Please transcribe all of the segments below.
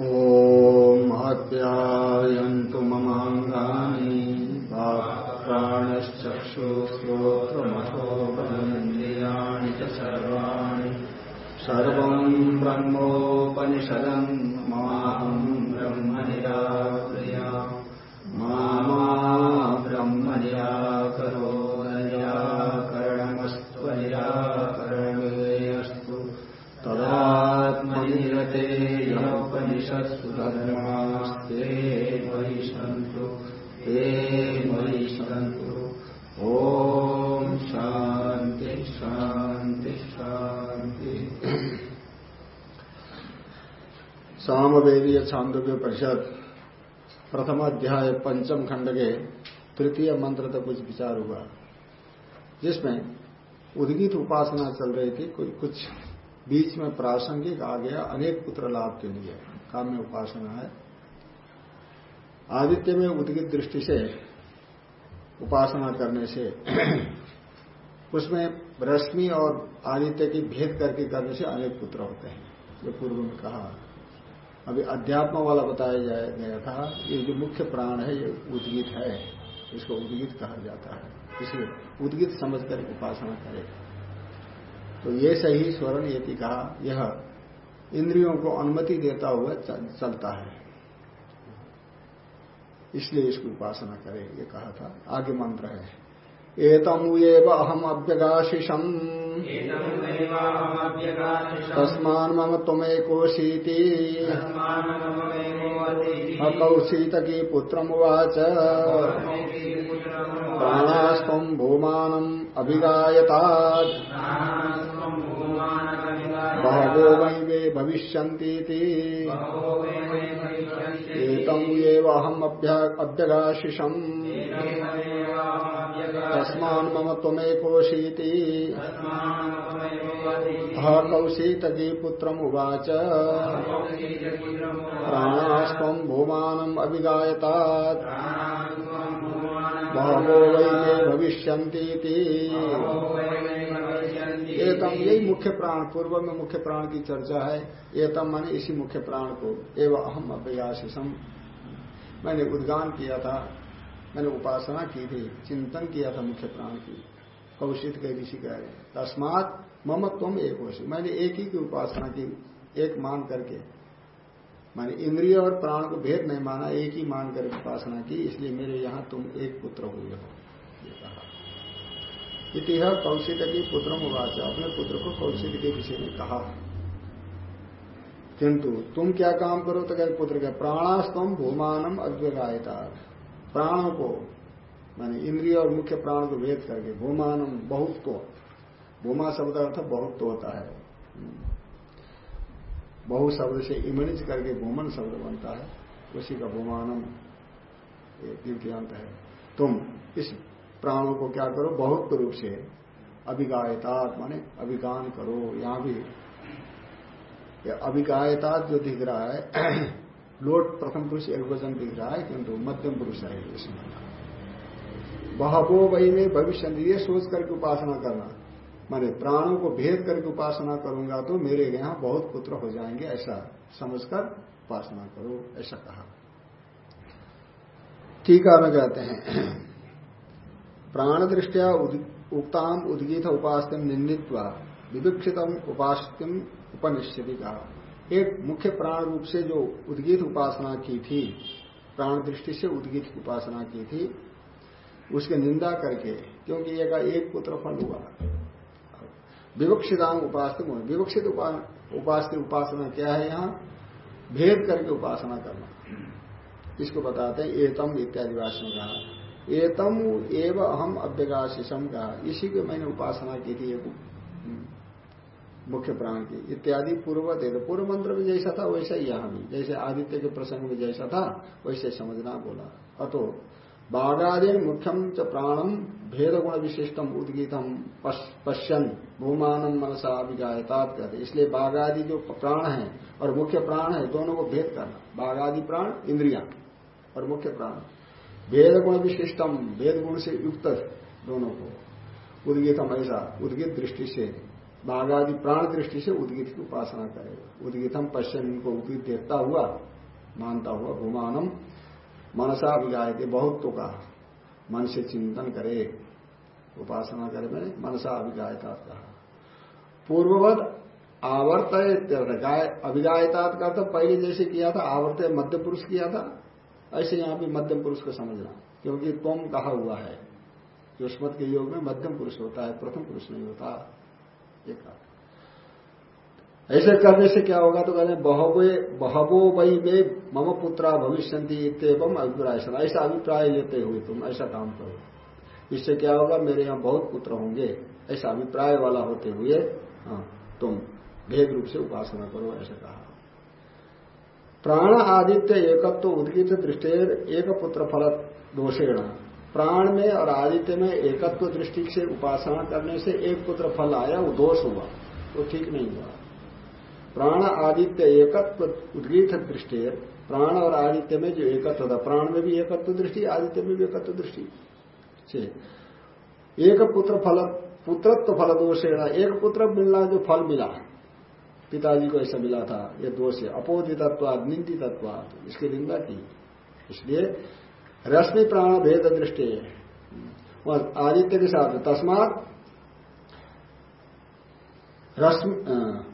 ॐ आप्यायन्तु ममाङ्गानि प्राणश्चक्षुश्रोत्रमथो बलेन्द्रियाणि च सर्वाणि सर्वम् छांदोग्य परिषद प्रथम अध्याय पंचम खंड के तृतीय मंत्र तक कुछ विचार हुआ, जिसमें उद्गीत उपासना चल रही थी, कोई कुछ बीच में प्रासंगिक आ गया, अनेक पुत्र लाभ के लिए काम्य उपासना है। आदित्य में उद्गित दृष्टि से, उपासना करने से, उसमें रश्मि और आदित्य की भेद करके करने से अनेक पुत्र होते हैं, जो पूर्व में कहा। अभी अध्यात्म वाला बताया गया था ये जो मुख्य प्राण है, ये उद्गित है, इसको उद्गित कहा जाता है। इसलिए उद्गित समझकर उपासना करेगा तो ये सही स्वर्ण ये कहा, यह इंद्रियों को अनुमति देता हुआ चलता है। इसलिए इसकी उपासना करें, ये कहा था, आगे मंत्र है। एतम एव अहम अभ्यगाशिषम तस्मान मम की पुत्र पुत्रमुवाच। प्राणास्तम भूमानम अभिगायतात्। बहवो वै वे भविष्यन्तीति। एतम् एव अहम् अभ्यगाशिषम्। तस्मान् मम त्वमेकोशीति। ह कौशीतकी पुत्रमुवाच प्राणास्त्वम् बहवो वै मे भविष्यन्तीति। एतम यही मुख्य प्राण, पूर्व में मुख्य प्राण की चर्चा है। एतम माने इसी मुख्य प्राण को। एवं अहम अभ्याशिषम मैंने उद्गान किया था, मैंने उपासना की थी, चिंतन किया था मुख्य प्राण की। कौशित के ऋषि कह रहे तस्मात मम तुम एक मैंने एक ही की उपासना की, एक मान करके। मैंने इंद्रिय और प्राण को भेद नहीं माना, एक ही मान कर उपासना की, इसलिए मेरे यहाँ तुम एक पुत्र हुए हो। इतिह कौशिक की पुत्र उवाच। अपने पुत्र को कौशिक के विषय में कहा। किंतु तुम क्या काम करो तो कहे पुत्र के प्राणास्तम भूमानम अव्यगायता प्राणों को, माने इंद्रिय और मुख्य प्राण को भेद करके, भूमानम बहुत को। भूमा शब्द अर्थ बहुत तो होता है। बहु शब्द से इमनिज करके भूमन शब्द बनता है। उसी का भूमानम द्वितीयांत है। तुम इस प्राणों को क्या करो? बहुत रूप से अभिगायता माने अभिगान करो। यहाँ भी अभिगायता जो दिख रहा है, लोट प्रथम पुरुष, एक वचन दिख रहा है, किंतु मध्यम पुरुष है इसमें बहबो वही में भविष्य ये सोच करके उपासना करना। माने प्राणों को भेद करके उपासना करूँगा तो मेरे यहाँ बहुत पुत्र हो जाएँगे, ऐसा समझकर उपासना करो, ऐसा कहा। टीका में कहते हैं। प्राण दृष्टिया उक्ताम उद्गीत उपास्तिम निंदित्वा विविक्षितम उपास्तिम उपनिश्चिति कहा एक मुख्य प्राण रूप से जो उद्गीत उपासना की थी प्राण दृष्टि से उद्गीत उपासना की थी, उसकी निंदा करके, क्योंकि ये का एक पुत्र फल हुआ। विवक्षिताम उपास्तिम विवक्षित उपास उपासना क्या है यहाँ? भेद करके उपासना करना। इसको बताते हैं, एतम इत्यादि भाषण कहा। एतम एव अहम अभ्यगाशिषम का। इसी को मैंने उपासना की थी मुख्य प्राण की। इत्यादि पूर्व दे पूर्व मंत्र में जैसा था, वैसा ही यहाँ भी। जैसे आदित्य के प्रसंग में जैसा था, वैसे समझना बोला। अतो बाघादि मुख्यम च प्राणम भेद गुण विशिष्टम उद्गीतम पश्यन भूमानम मनसा अभिगायतात कहते। इसलिए बाघादि जो प्राण है और मुख्य प्राण है, दोनों को भेद करना। बाघादि प्राण, इंद्रिया और मुख्य प्राण। भेद गुण विशिष्टम वेद गुण से युक्त दोनों को। उद्गीतम ऐसा उद्गित दृष्टि से बाघादि प्राण दृष्टि से उद्गीत की उपासना करे। उद्गीतम पश्चिम इनको उद्गीत देखता हुआ, मानता हुआ भूमानम मनसा के बहुत तो का, मन से चिंतन करे। उपासना करे मैंने, मनसा अभिगायता कहा। पूर्ववत आवर्त गाय अभिगायता का तो पहले जैसे किया था आवर्त मध्य पुरुष किया था ऐसे यहाँ भी मध्यम पुरुष को समझना क्योंकि तुम कहा हुआ है युष्मत के योग में मध्यम पुरुष होता है प्रथम पुरुष नहीं होता। एक ऐसे करने से क्या होगा तो कहते बहबो बहबो वही में मम पुत्रा भविष्य अभिप्राय ऐसा अभिप्राय लेते हुए तुम ऐसा काम करो। इससे क्या होगा मेरे यहाँ बहुत पुत्र होंगे। ऐसा अभिप्राय वाला होते हुए हाँ, तुम भेद रूप से उपासना करो ऐसा कहा। प्राण आदित्य एकत्व उद्गित दृष्टेर एक पुत्र फल दोषेण। प्राण में और आदित्य में एकत्व दृष्टि से उपासना करने से एक पुत्र फल आया, वो दोष हुआ, वो ठीक नहीं हुआ। प्राण आदित्य एकत्व उद्गीत दृष्टि प्राण और आदित्य में जो एकत्व था, प्राण में भी एकत्व दृष्टि, आदित्य में भी एकत्व दृष्टि से। एक पुत्र फल, पुत्रत्व फल दोषेण, एक पुत्र मिलना जो फल मिला पिताजी को ऐसा मिला था, ये दोष है। अपोदितत्व निंदितत्व इसकी निंदा की। इसलिए रश्मि प्राण भेद दृष्टि आदित्य के साथ, तस्मात रश्मि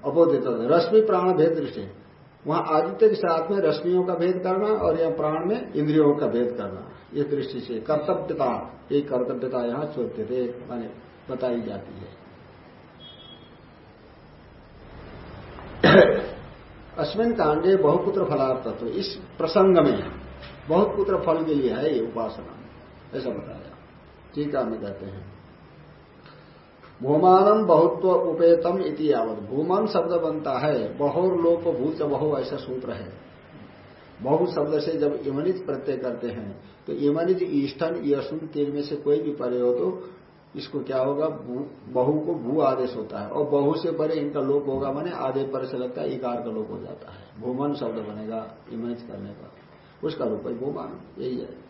अपोदित रश्मि प्राण भेद दृष्टि वहाँ आदित्य के साथ में रश्मियों का भेद करना और यहाँ प्राण में इंद्रियों का भेद करना इस दृष्टि से कर्तव्यता एक कर्तव्यता यहाँ चोद्य थे, माने बताई जाती है। अश्विन कांडे बहुपुत्र फलार्थ तो इस प्रसंग में बहुत पुत्र फल के लिए है ये उपासना। ऐसा बताया। ठीक है में कहते हैं। भूमानम बहुत्व उपेतम इति यावत। भूमन शब्द बनता है, बहुर लोप भूत बहु ऐसा सूत्र है। बहु शब्द से जब इमनिज प्रत्यय करते हैं तो इमनिज ईष्टन यशुन तीन में से कोई भी परे हो तो इसको क्या होगा? बहु को भू आदेश होता है। और बहु से परे इनका लोप होगा माने आधे पर से लगता है, इकार का लोप हो जाता है। भूमन शब्द बनेगा इमेज करने का उसका रूप है भूमानम, यही है।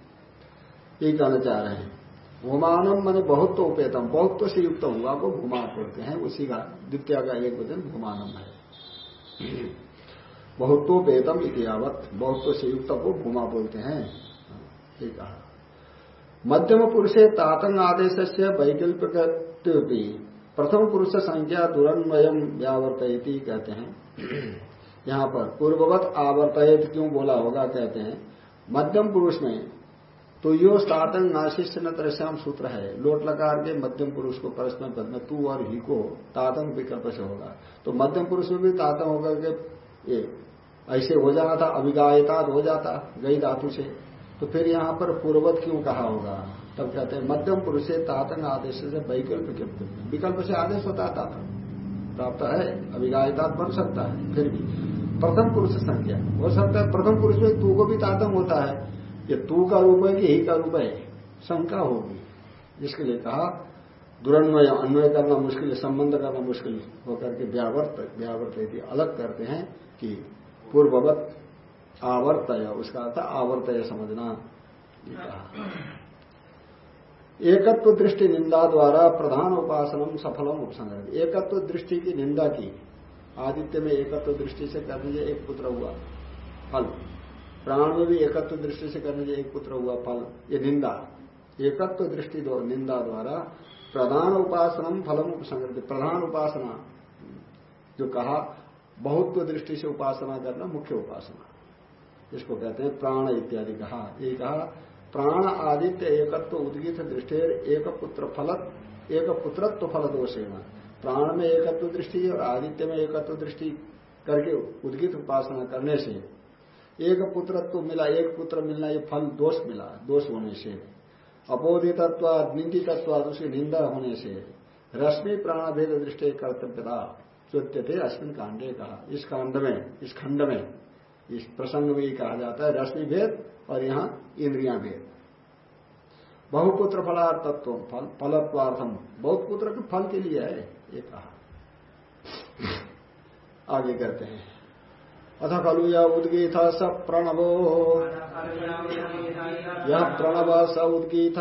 यही कहना चाह रहे हैं। भूमानम मैंने बहुत तो उपेतम। बहुत तो से युक्त हुआ को भूमा बोलते हैं। उसी का द्वितीय का एक वचन भूमानम है। बहुत तो पेतम इतिहावत बहुत तो से युक्त को भूमा बोलते हैं। ये कहा। मध्यम पुरुषे तातंग आदेश से वैकल्पिक प्रथम पुरुष संख्या दुरन्वयम व्यावर्त कहते हैं। यहाँ पर पूर्ववत आवर्तयत क्यों बोला होगा कहते हैं, मध्यम पुरुष में तो यो तातंग नाशिष्ट न तरश्याम सूत्र है। लोट लकार के मध्यम पुरुष को परस्पर पद में तू और ही को तातंग विकल्प से होगा। तो मध्यम पुरुष में भी तातंग होगा कि ऐसे हो जाना था अभिगायता हो जाता गई धातु से। तो फिर यहाँ पर पूर्ववत क्यों कहा होगा? तब कहते हैं, मध्यम पुरुष से तातंग आदेश से वैकल्प विकल्प से आदेश होता है तातंग प्राप्त है अभिगायता बन सकता है, फिर भी। प्रथम पुरुष संख्या हो सकता है प्रथम पुरुष में तू को भी तातम होता है। ये तू का रूप है कि ही का रूप है? शंका होगी। जिसके लिए कहा, दुरन्वय, अन्वय करना मुश्किल है, संबंध करना मुश्किल होकर के व्यावर्त व्यावर्त अलग करते हैं कि पूर्ववत आवर्तय, उसका अर्थ आवर्तय समझना एकत्व दृष्टि निंदा द्वारा प्रधान उपासनम सफलम उपसंग एकत्व दृष्टि की निंदा की। आदित्य में एकत्व दृष्टि से कर दीजिए एक पुत्र हुआ, फल। प्राण में भी एकत्व दृष्टि से कर दीजिए एक पुत्र हुआ, फल। ये निंदा। एकत्व दृष्टि निंदा द्वारा प्रधान उपासना फलम उपसंग प्रधान उपासना, जो कहा, बहुत्व दृष्टि से उपासना करना मुख्य उपासना। इसको कहते हैं प्राण इत्यादि कहा। ये कहा, प्राण आदित्य एकत्व उद्गित दृष्टि एक पुत्र फलत, एक पुत्रत्व फल दोषेण प्राण में एकत्व दृष्टि और आदित्य में एकत्व दृष्टि करके उद्गित उपासना करने से एक पुत्र तो मिला, एक पुत्र मिलना ये फल दोष मिला, दोष होने से। अपोदितत्व निंदितत्व उसकी निंदा होने से। रश्मि प्राण भेद दृष्टि कर्तव्यता चुत्य थे अश्विन कांडे कहा। इस कांड में, इस खंड में इस प्रसंग में ही कहा जाता है रश्मि भेद और यहाँ इंद्रिया भेद। बहुपुत्र फलार्थत्व फल फलत्वार्थम बहुत पुत्र के फल के लिए है ये कहा। आगे करते हैं। अथ खलु या उदगीत स प्रणवो। यह प्रणव स उदगीत।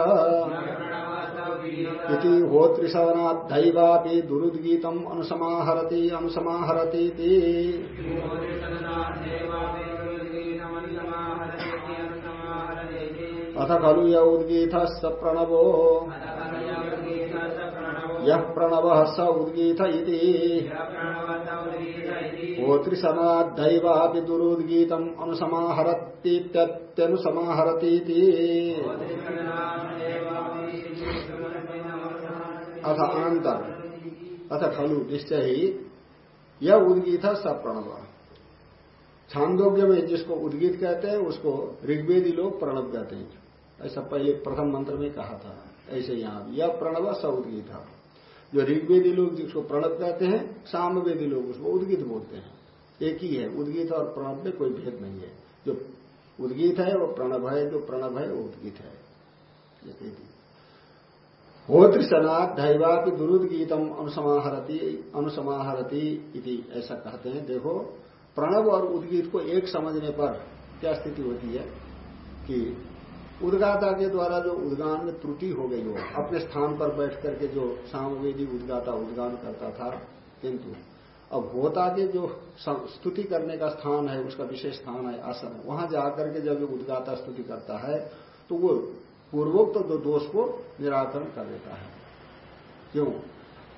इति होत्रिशवनात् दैवापि दुरुद्गीतम् अनुसमाहरति अनुसमाहरति अथ खलु य उद्गीत स प्रणवो यः प्रणवः स उद्गीत इति। होत्रिशनाद्दैवापि दुरुद्गीतम् अनुसमाहरतीत्यनुसमाहरतीति अथ अंतर अथ खलु, निश्चय ही यह उद्गीत स प्रणव। छांदोग्य में जिसको उद्गीत कहते हैं, उसको ऋग्वेदी लोग प्रणव कहते हैं। ऐसा पहले प्रथम मंत्र में कहा था। ऐसे यहाँ यह प्रणव स उद्गीत। जो ऋग्वेदी लोग जिसको प्रणव कहते हैं, सामवेदी लोग उसको उद्गीत बोलते हैं। एक ही है, उद्गीत और प्रणव में कोई भेद नहीं है। जो उद्गीत है, वो प्रणव है, जो प्रणव है, वो उद्गीत है। होत्र सनात दैवापि दुरुद्गीतम अनुसमाहरती अनुसमाहरती इति ऐसा कहते हैं। देखो, प्रणव और उद्गीत को एक समझने पर क्या स्थिति होती है कि उदगाता के द्वारा जो उद्गान में त्रुटि हो गई हो, अपने स्थान पर बैठ करके जो सामवेदी उद्गाता उद्गान करता था, किंतु अब होता के जो स्तुति करने का स्थान है, उसका विशेष स्थान है, आसन, वहाँ जाकर के जब उद्गाता स्तुति करता है तो वो पूर्वोक्त तो दोष को निराकरण कर देता है। क्यों?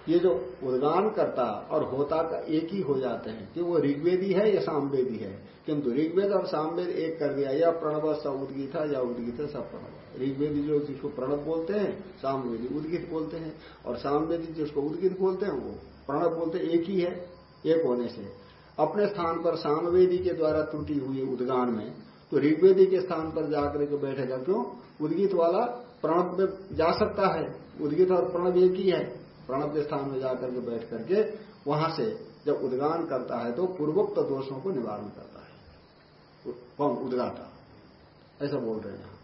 ये जो उद्गान करता और होता का एक ही हो जाते हैं। कि वो ऋग्वेदी है या सामवेदी है? किंतु ऋग्वेद और सामवेद एक कर दिया। या प्रणव स उद्गीत या उद्गीत सब प्रणव। ऋग्वेदी जो जिसको प्रणव बोलते हैं, सामवेदी उद्गीत बोलते हैं। और सामवेदी जिसको उद्गीत बोलते हैं, वो प्रणव बोलते एक ही है, एक होने से। अपने स्थान पर सामवेदी के द्वारा त्रुटि हुई उद्गान में तो ऋग्वेदी के स्थान पर जाकर के बैठेगा क्यों? उद्गीत वाला प्रणव में जा सकता है। उदगित और प्रणव एक ही है। प्रणव के स्थान में जाकर के बैठ करके वहाँ से जब उद्गान करता है तो पूर्वोक्त दोषों को निवारण करता है। कौन? उद्गाता। ऐसा बोल रहे हैं।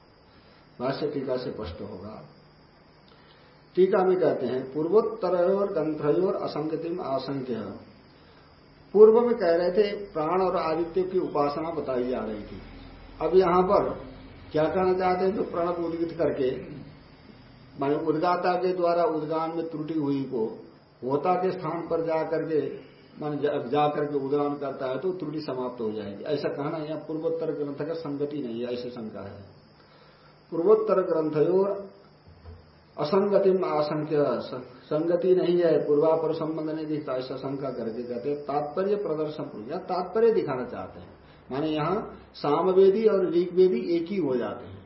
भाष्य टीका से स्पष्ट होगा। टीका में कहते हैं पूर्वोत्तर और ग्रंथयोर असंगतिम, आशंक्य। पूर्व में कह रहे थे, प्राण और आदित्य की उपासना बताई जा रही थी। अब यहाँ पर क्या कहना चाहते हैं तो प्रणव उद्गित करके, माने उदगाता के द्वारा उदगान में त्रुटि हुई को, होता के स्थान पर जाकर के, मान जाकर के उद्गान करता है तो त्रुटि समाप्त हो जाएगी। ऐसा कहना यहाँ पूर्वोत्तर ग्रंथ का संगति नहीं है, ऐसी शंका है। पूर्वोत्तर ग्रंथयो असंगति में आशंक्य, संगति नहीं है, पूर्वापर संबंध नहीं दिखता, ऐसा शंका करके कहते तात्पर्य प्रदर्शन या तात्पर्य दिखाना चाहते हैं। माने यहाँ सामवेदी और ऋग्वेदी एक ही हो जाते हैं।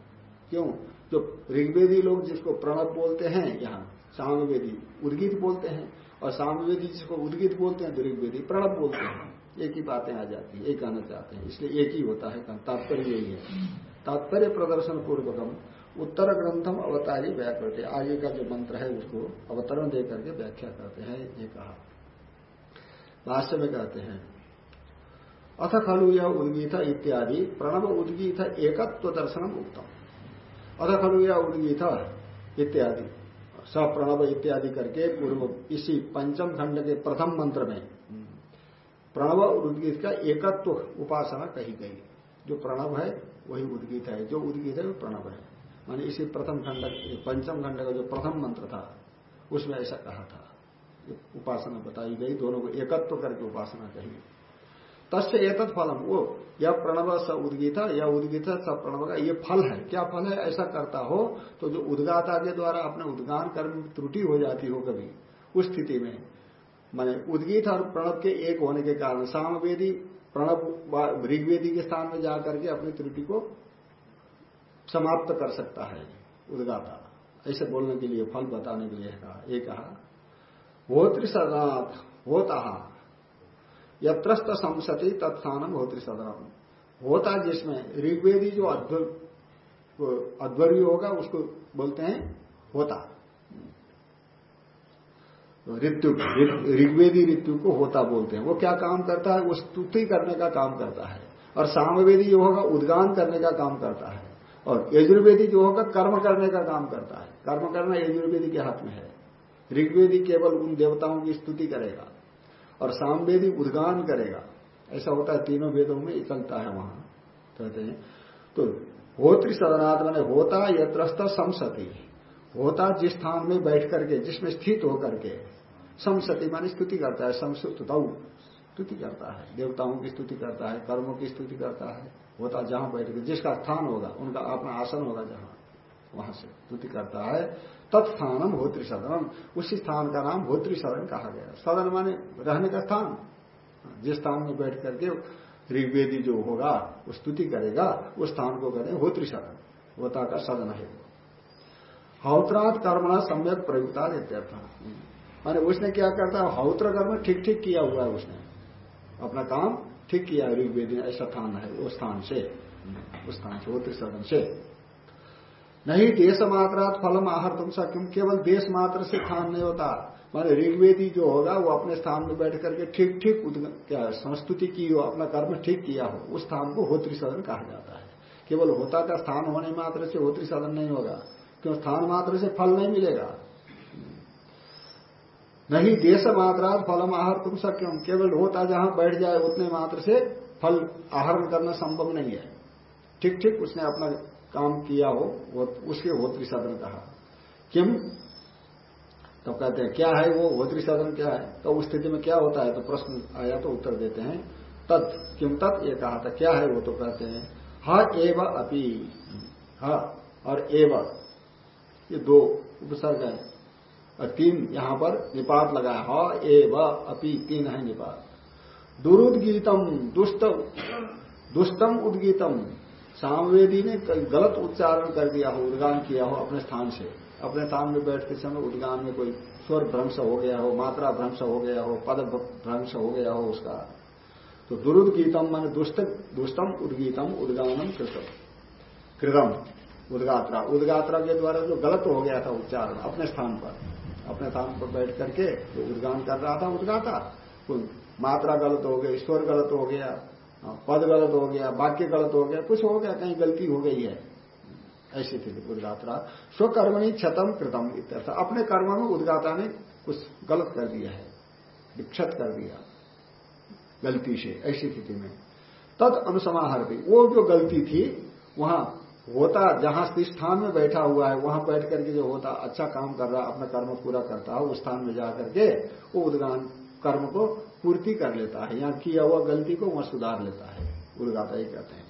क्यों? जो ऋग्वेदी लोग जिसको प्रणव बोलते हैं यहाँ, सामवेदी उद्गीत बोलते हैं, और सामवेदी जिसको उद्गीत बोलते हैं तो ऋग्वेदी प्रणव बोलते हैं। एक ही बातें आ जाती है, एक कहना चाहते हैं, इसलिए एक ही होता है तात्पर्य यही है। तात्पर्य प्रदर्शन पूर्वकम उत्तर ग्रंथम अवतारी व्याकृत आगे का जो मंत्र है, उसको अवतरण दे करके व्याख्या करते हैं, ये कहा। भाष्य में कहते हैं अथ खलु यह उद्गीत इत्यादि प्रणव उद्गीत एकत्व दर्शनम उत्तम अथ खलु यह उद्गीत इत्यादि। स प्रणव इत्यादि करके पूर्व इसी पंचम खंड के प्रथम मंत्र में प्रणव उद्गीत का एकत्व उपासना कही गई। जो प्रणव है, वही उद्गीत है। जो उद्गीत है, वो प्रणव है। माने इसी प्रथम खंड पंचम खंड का जो प्रथम मंत्र था, उसमें ऐसा कहा था। उपासना बताई गई, दोनों को एकत्व करके उपासना कही तस्य एतत् फलम। वो यह प्रणव स उद्गीत, या उद्गीत स प्रणव का ये फल है। क्या फल है? ऐसा करता हो तो जो उदगाता के द्वारा अपने उद्गान कर्म त्रुटि हो जाती हो कभी, उस स्थिति में। माने उद्गीत और प्रणव के एक होने के कारण, सामवेदी प्रणव ऋग्वेदी के स्थान में जाकर के अपनी त्रुटि को समाप्त कर सकता है, उदगाता। ऐसे बोलने के लिए, फल बताने के लिए कहा एक कहा होत्री सदात, होता। यत्रस्त संसति तत्थानम होत्री सदनम होता जिसमें ऋग्वेदी जो अध्वर्य होगा, उसको बोलते हैं होता। ऋतु, ऋग्वेदी ऋतु को होता बोलते हैं। वो क्या काम करता है? वो स्तुति करने का काम करता है। और सामवेदी जो होगा, उद्गान करने का काम करता है। और यजुर्वेदी जो होगा, कर्म करने का काम करता है। कर्म करना यजुर्वेदी के हाथ में है। ऋग्वेदी केवल उन देवताओं की स्तुति करेगा। और सामवेदी उद्गान करेगा। ऐसा होता है, तीनों वेदों में चलता है वहाँ। कहते हैं तो होत्री सदनाथ मैंने होता यत्रस्त समसती होता जिस स्थान में बैठ करके, जिसमें स्थित होकर के समसती मानी स्तुति करता है समस्तुत स्तुति करता है, देवताओं की स्तुति करता है, कर्मों की स्तुति करता है। होता जहाँ बैठ के, जिसका स्थान होगा, उनका अपना आसन होगा जहाँ, वहाँ से स्तुति करता है। तत्स्थानम होत्री सदनम उसी स्थान का नाम होत्री सदन कहा गया। सदन माने रहने का स्थान। जिस स्थान में बैठ करके ऋग्वेदी जो होगा, वो स्तुति करेगा, उस स्थान को हैं होत्री सदन होता का सदन है। हौत्रात कर्मणा सम्यक प्रयुक्ता इत्यर्थ। माने उसने क्या करता है हौत्र कर्म ठीक ठीक किया हुआ है उसने। अपना काम ठीक किया ऋग्वेदी ऐसा स्थान है, उस स्थान से। उस स्थान से होत्री सदन से। नहीं, देश मात्रात फलम आहार तुम क्यों केवल देश मात्र से स्थान नहीं होता। माने ऋग्वेदी जो होगा, वो अपने स्थान में बैठ करके ठीक ठीक क्या संस्तुति की हो अपना कर्म ठीक किया हो, उस स्थान को होत्री सदन कहा जाता है। केवल होता का स्थान होने मात्र से होत्री सदन नहीं होगा। क्यों? स्थान मात्र से फल नहीं मिलेगा। नहीं, देश मात्रात फलम आहार तुम सक्यम केवल होता जहाँ बैठ जाए, उतने मात्र से फल आहरण करना संभव नहीं है। ठीक ठीक उसने अपना काम किया हो, वो उसके होत्री साधन कहा। किम तो कहते हैं, क्या है वो होत्री साधन क्या है? तो उस स्थिति में क्या होता है? तो प्रश्न आया तो उत्तर देते हैं, तत्। क्यों तत्? ये कहा था, क्या है वो? तो कहते हैं, हा एव अपी। हा और एव। ये दो उपसर्ग है। और तीन यहाँ पर निपात लगाया हा एव अपी, तीन है निपात। दुरुदगीतम, दुष्ट, दुष्टम उद्गीतम। सामवेदी ने गलत उच्चारण कर दिया हो, उद्गान किया हो अपने स्थान से। अपने स्थान में बैठते समय उद्गान में कोई स्वर भ्रंश हो गया हो, मात्रा भ्रंश हो गया हो, पद भ्रंश हो गया हो उसका। तो दुरुदगीतम मान दुष्ट, दुष्टम उद्गीतम उद्गानम कृतम। कृतम, उदगात्रा। उदगात्रा के द्वारा जो गलत हो गया था उच्चारण अपने स्थान पर, अपने स्थान पर बैठ करके जो उद्गान कर रहा था उदगाता। मात्रा गलत हो गई, स्वर गलत हो गया पद गलत हो गया, वाक्य गलत हो गया, कुछ हो गया, कहीं गलती हो गई है। ऐसी थी उदगात्रा स्वकर्मणी क्षतम कृतम इत्यर्थ। अपने कर्म में उदगाता ने कुछ गलत कर दिया है, विक्षत कर दिया गलती से, ऐसी स्थिति में। तद अनुसमाहार भी। वो जो गलती थी, वहाँ होता, जहाँ स्थान में बैठा हुआ है, वहाँ बैठ करके जो होता अच्छा काम कर रहा, अपना कर्म पूरा करता है उस स्थान में जाकर के वो उदगान कर्म को पूर्ति कर लेता है यहाँ किया हुआ गलती को वहाँ सुधार लेता है उदगाता ही कहते हैं।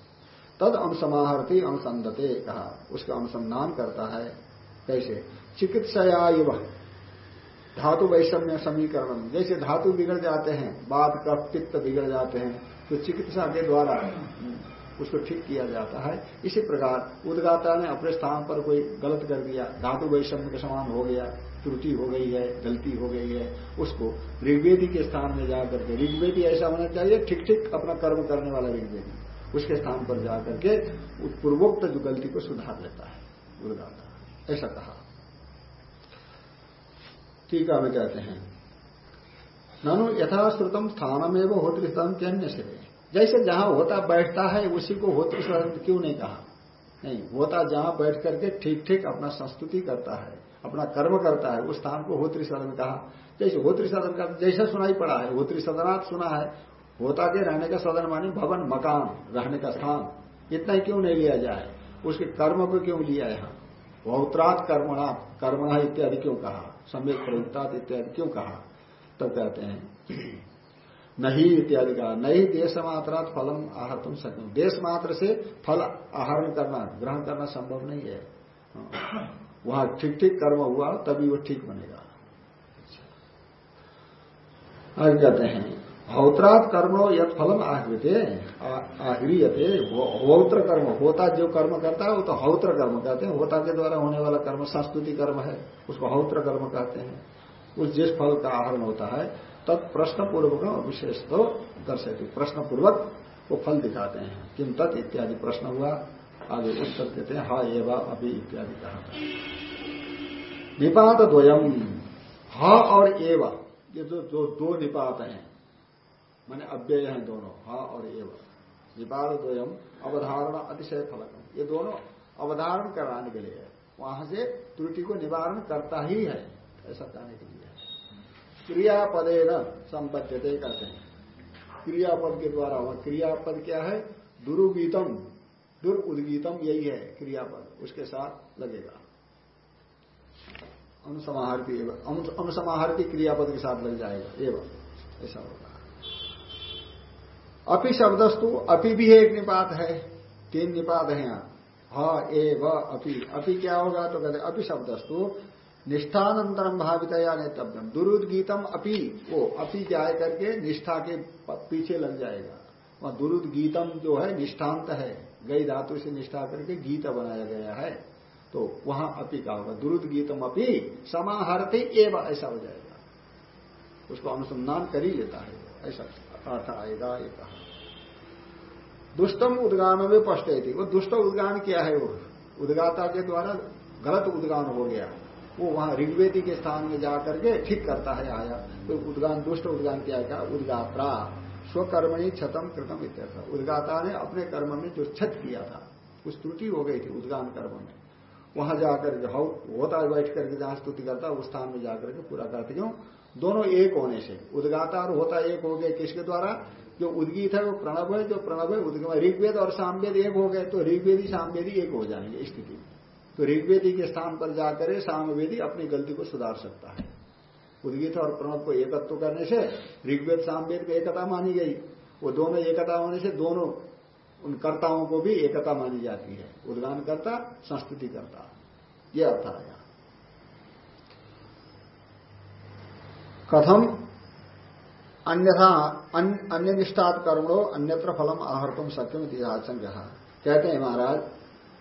तद अनुसमाहरती अनुसंधते कहा, उसका अनुसंधान करता है, कैसे? चिकित्सया धातु वैषम्य समीकरण जैसे धातु बिगड़ जाते हैं, बात कफ पित्त बिगड़ जाते हैं तो चिकित्सा के द्वारा उसको ठीक किया जाता है। इसी प्रकार उदगाता ने अपने स्थान पर कोई गलत कर दिया, धातु वैषम्य के समान हो गया त्रुटि हो गई है, गलती हो गई है, उसको ऋग्वेदी के स्थान में जाकर के, ऋग्वेदी ऐसा होना चाहिए ठीक ठीक अपना कर्म करने वाला ऋग्वेदी, उसके स्थान पर जाकर के पूर्वोक्त जो गलती को सुधार लेता है, गुरुदाता। ऐसा कहा। टीका में कहते हैं। ननु यथाश्रुतम स्थानमेव होत्री स्थान के अन्य से जैसे जहाँ होता बैठता है, उसी को होत्री क्यों नहीं कहा? नहीं, होता जहाँ बैठ करके ठीक ठीक अपना संस्तुति करता है। अपना कर्म करता है, उस स्थान को होत्री सदन कहा। जैसे होत्री सदन का, जैसा सुनाई पड़ा है, होत्री सदनाथ सुना है, होता के रहने का सदन मानी भवन, मकान, रहने का स्थान। इतना ही क्यों नहीं लिया जाए? उसके कर्म को क्यों लिया यहाँ बहुत्रात कर्मणा कर्मणा इत्यादि क्यों कहा? सम्यक प्रयुक्तात् इत्यादि क्यों कहा? तब तो कहते हैं, नहीं इत्यादि कहा। नहीं, देश मात्रात फलम आहार तुम सकते देश मात्र से फल आहरण करना, ग्रहण करना संभव नहीं है। वहाँ ठीक ठीक कर्म हुआ, तभी वो ठीक बनेगा। आगे कहते हैं हौत्रात कर्मो यद फलम आहृते आह्रियते हौत्र कर्म, होता जो कर्म करता है, वो तो हौत्र कर्म कहते हैं। होता के द्वारा होने वाला कर्म संस्कृति कर्म है, उसको हौत्र कर्म कहते हैं। उस जिस फल का आहरण होता है तब प्रश्न पूर्वक विशेष तो दर्शती प्रश्न पूर्वक वो फल दिखाते हैं किम तत् इत्यादि प्रश्न हुआ। आगे उत्तर देते हैं हा एवा अभी इत्यादि कहा। था निपात द्वयम हा और एवा, ये जो जो, दो निपात हैं, मैंने अव्यय है दोनों, हा और एव। निपात द्वयम अवधारणा, अतिशय फलक ये दोनों अवधारण कराने के लिए है वहाँ से त्रुटि को निवारण करता ही है, ऐसा कहने के लिए। क्रियापदे न संपत्ति कहते हैं। क्रियापद के द्वारा हुआ, क्रियापद क्या है? दुरुगीतम। दुर्उदगीतम यही है क्रियापद, उसके साथ लगेगा। अनुसमाहारती अनुसमाहारती क्रियापद के साथ लग जाएगा, एवं ऐसा होगा अपि शब्दस्तु, अपि भी एक निपात है, तीन निपात है यहाँ। ह, ए, व, अपि। अपि क्या होगा तो कहते अपि शब्दस्तु निष्ठानंतरम भावित या नेतव्यम दुरुदगीतम अपि, वो अपि जाए करके, निष्ठा के पीछे लग जाएगा। वहाँ दुरुद गीतम जो है, निष्ठांत है। गई धातु से निष्ठा करके गीत बनाया गया है। तो वहाँ अपि का होगा दुरुद गीतम अपि समाहरते एवं, ऐसा हो जाएगा। उसको अनुसंधान कर ही लेता है, ऐसा अर्थ आएगा ये कहा। दुष्टम उद्गान में पष्टे थी वो दुष्ट उद्गान क्या है वो? उद्गाता के द्वारा गलत उद्गान हो गया। वो वहाँ ऋग्वेदी के स्थान में जाकर के ठीक करता है आया। तो उद्गान, दुष्ट उद्गान क्या है उद्गात्रा स्वकर्मणी छतम कृतम इत्यर्थ। उद्गाता ने अपने कर्म में जो छत किया था कुछ त्रुटि हो गई थी उद्गान कर्म में। वहाँ जाकर के होता है, बैठ करके जहाँ स्तुति करता उस स्थान में जाकर के पूरा करते क्यों? दोनों एक होने से। उद्गाता और होता एक हो गए किसके द्वारा? जो उद्गीत है, वो प्रणव है जो प्रणव है। उद्गम ऋग्वेद और सामवेद एक हो गए तो ऋग्वेदी सामवेदी एक हो जाएँगे स्थिति तो ऋग्वेदी के स्थान पर जाकर सामवेदी अपनी गलती को सुधार सकता है। उद्गीत और प्रणव को एकत्व करने से ऋग्वेद सामवेद में एकता मानी गई। वो दोनों एकता होने से दोनों उन कर्ताओं को भी एकता मानी जाती है। उद्गान करता संस्कृति करता यह अर्थ आया कथम अन्यथा अन्य निष्ठात कर्मणो अन्यत्र फलम आहर्तम सत्यम इतिहास कहा कहते हैं महाराज,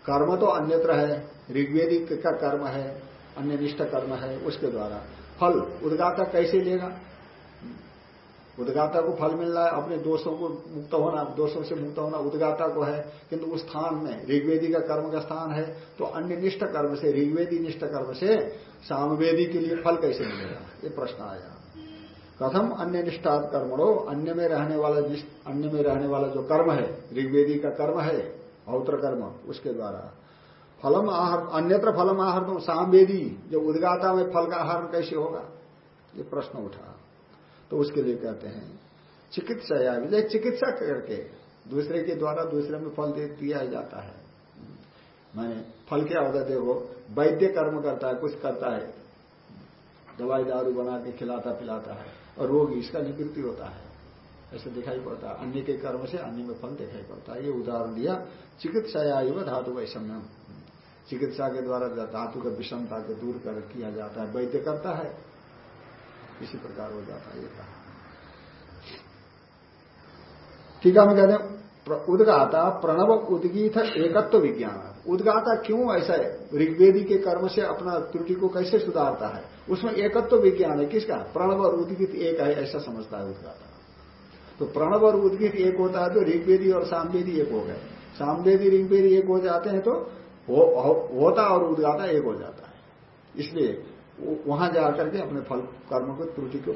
कर्म तो अन्यत्र है ऋग्वेदी का कर्म है अन्य निष्ठ कर्म है, उसके द्वारा। फल उदगाता कैसे लेगा? उदगाता को फल मिलना है, अपने दोषों को मुक्त होना, दोषों से मुक्त होना उदगाता को है, किंतु उस स्थान में ऋग्वेदी का कर्म का स्थान है तो अन्य निष्ठ कर्म से, ऋग्वेदी निष्ठ कर्म से सामवेदी के लिए फल कैसे मिलेगा? ये प्रश्न आया। कथम अन्य निष्ठात कर्मणो, अन्य में रहने वाला अन्य में रहने वाला जो कर्म है, ऋग्वेदी का कर्म है, औत्र कर्म, उसके द्वारा फलम आहार, अन्यत्र फलम आहार तो सामवेदी जो उदगाता में फल का आहार कैसे होगा? ये प्रश्न उठा। तो उसके लिए कहते हैं, चिकित्सा या विजय चिकित्सा करके दूसरे के द्वारा दूसरे में फल दे, दिया जाता है। मैंने फल क्या होता देखो, वैद्य कर्म करता है, कुछ करता है। दवाई दारू बना के खिलाता पिलाता है, और रोग इसका निवृत्ति होता है। ऐसा दिखाई पड़ता है, अन्य के कर्म से अन्य में फल दिखाई पड़ता है। ये उदाहरण दिया, चिकित्सा युवा धातु वैषम्य चिकित्सा के द्वारा धातु का विषमता को दूर कर किया जाता है, वैद्य करता है। इसी प्रकार हो जाता है ये कहा। ठीक है, हम कहते हैं उदगाता प्रणव उदगीत एकत्व विज्ञान। उदगाता क्यों ऐसा है ऋग्वेदी के कर्म से अपना त्रुटि को कैसे सुधारता है? उसमें एकत्व विज्ञान है, किसका? प्रणव और उद्गीत एक है, ऐसा समझता है उदगाता। तो प्रणव और उद्गीत एक होता है तो ऋग्वेदी और सामवेदी एक हो गए। सामवेदी, ऋग्वेदी एक हो जाते हैं तो होता और उदगाता एक हो जाता है। इसलिए वहाँ जाकर के अपने फल, कर्म को, त्रुटि को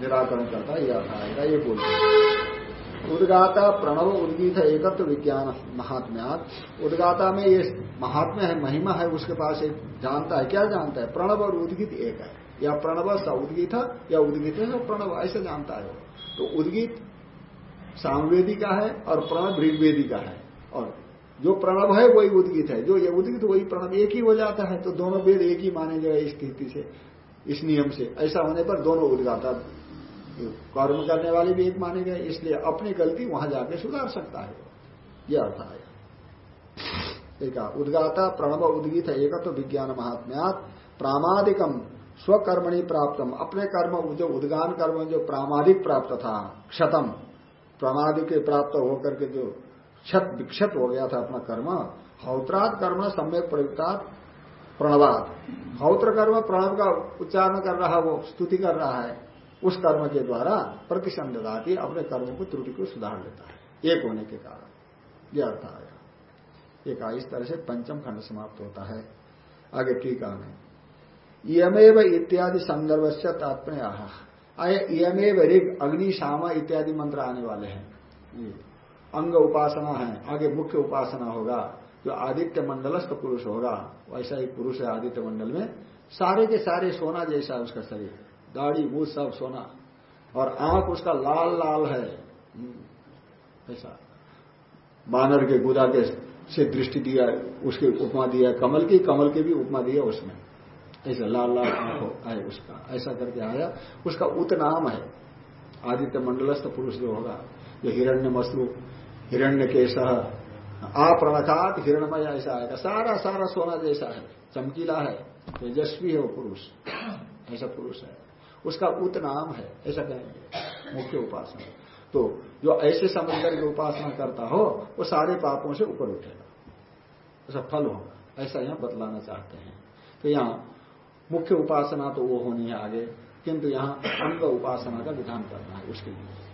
निराकरण करता है, यह आएगा ये बोलते हैं। उदगाता प्रणव, उद्गीत एकत्व विज्ञान महात्म्यात। उदगाता में ये महात्म्य है, महिमा है, उसके पास एक जानता है। क्या जानता है? प्रणव और उद्गीत एक है। या प्रणव सा उद्गीत या उद्गीत है, प्रणव, ऐसे जानता है तो उद्गीत सामवेदी का है और प्रणव ऋग्वेदी का है। और जो प्रणव है वही उद्गीत है। जो ये उद्गीत, वही प्रणव एक ही हो जाता है तो दोनों वेद एक ही माने गए इस स्थिति से, इस नियम से। ऐसा होने पर दोनों उद्गाता, कर्म करने वाले भी एक माने गए, इसलिए अपनी गलती वहाँ जाके सुधार सकता है। यह अर्थ आया एक उद्गाता, प्रणव उद्गीत एक तो विज्ञान महात्म्यात, प्रामादिकम, स्वकर्मणी प्राप्तम। अपने कर्म, जो उद्गान कर्म, जो प्रामादिक प्राप्त था, क्षतम, प्रमादिक प्राप्त होकर के जो क्षत विक्षत हो गया था अपना कर्म। हौत्रात कर्म सम्यक प्रयुक्तात् प्रणवाद हौत्र कर्म प्रणव का उच्चारण कर रहा है वो स्तुति कर रहा है, उस कर्म के द्वारा प्रतिसंधाती अपने कर्मों को त्रुटि को सुधार लेता है। एक होने के कारण। यह अर्थ आया एक इस तरह से पंचम खंड समाप्त होता है। आगे टीका में यमेव इत्यादि संदर्भ से तात्पर्य। आया यमेव ऋग, अग्नि, शामा इत्यादि मंत्र आने वाले हैं। अंग उपासना है आगे मुख्य उपासना होगा जो आदित्य मंडलस्थ पुरुष होगा। वैसा ही पुरुष है आदित्य मंडल में। सारे के सारे सोना जैसा उसका शरीर। दाढ़ी मुँह सब सोना। और आँख उसका लाल लाल है। हम्म, ऐसा। बानर के गुदा के से दृष्टि दिया उसकी उपमा दिया कमल की कमल की भी उपमा दिया उसमें ऐसा लाल लाल आँख आए उसका। ऐसा करके आया। उसका उत नाम है। आदित्य मंडलस्थ पुरुष जो होगा जो हिरण्य मसलू हिरण्य केश अप्रणखात हिरणमय ऐसा आएगा सारा सारा सोना जैसा है। चमकीला है। तेजस्वी है वो पुरुष। ऐसा पुरुष है। उसका उत नाम है। ऐसा कहेंगे। मुख्य उपासना। तो जो ऐसे समझ करके उपासना करता हो, वो सारे पापों से ऊपर उठेगा। ऐसा फल होगा। ऐसा यहाँ बतलाना चाहते हैं। तो यहाँ मुख्य उपासना तो वो होनी है आगे। किंतु यहाँ अंग उपासना का विधान करना है उसके लिए।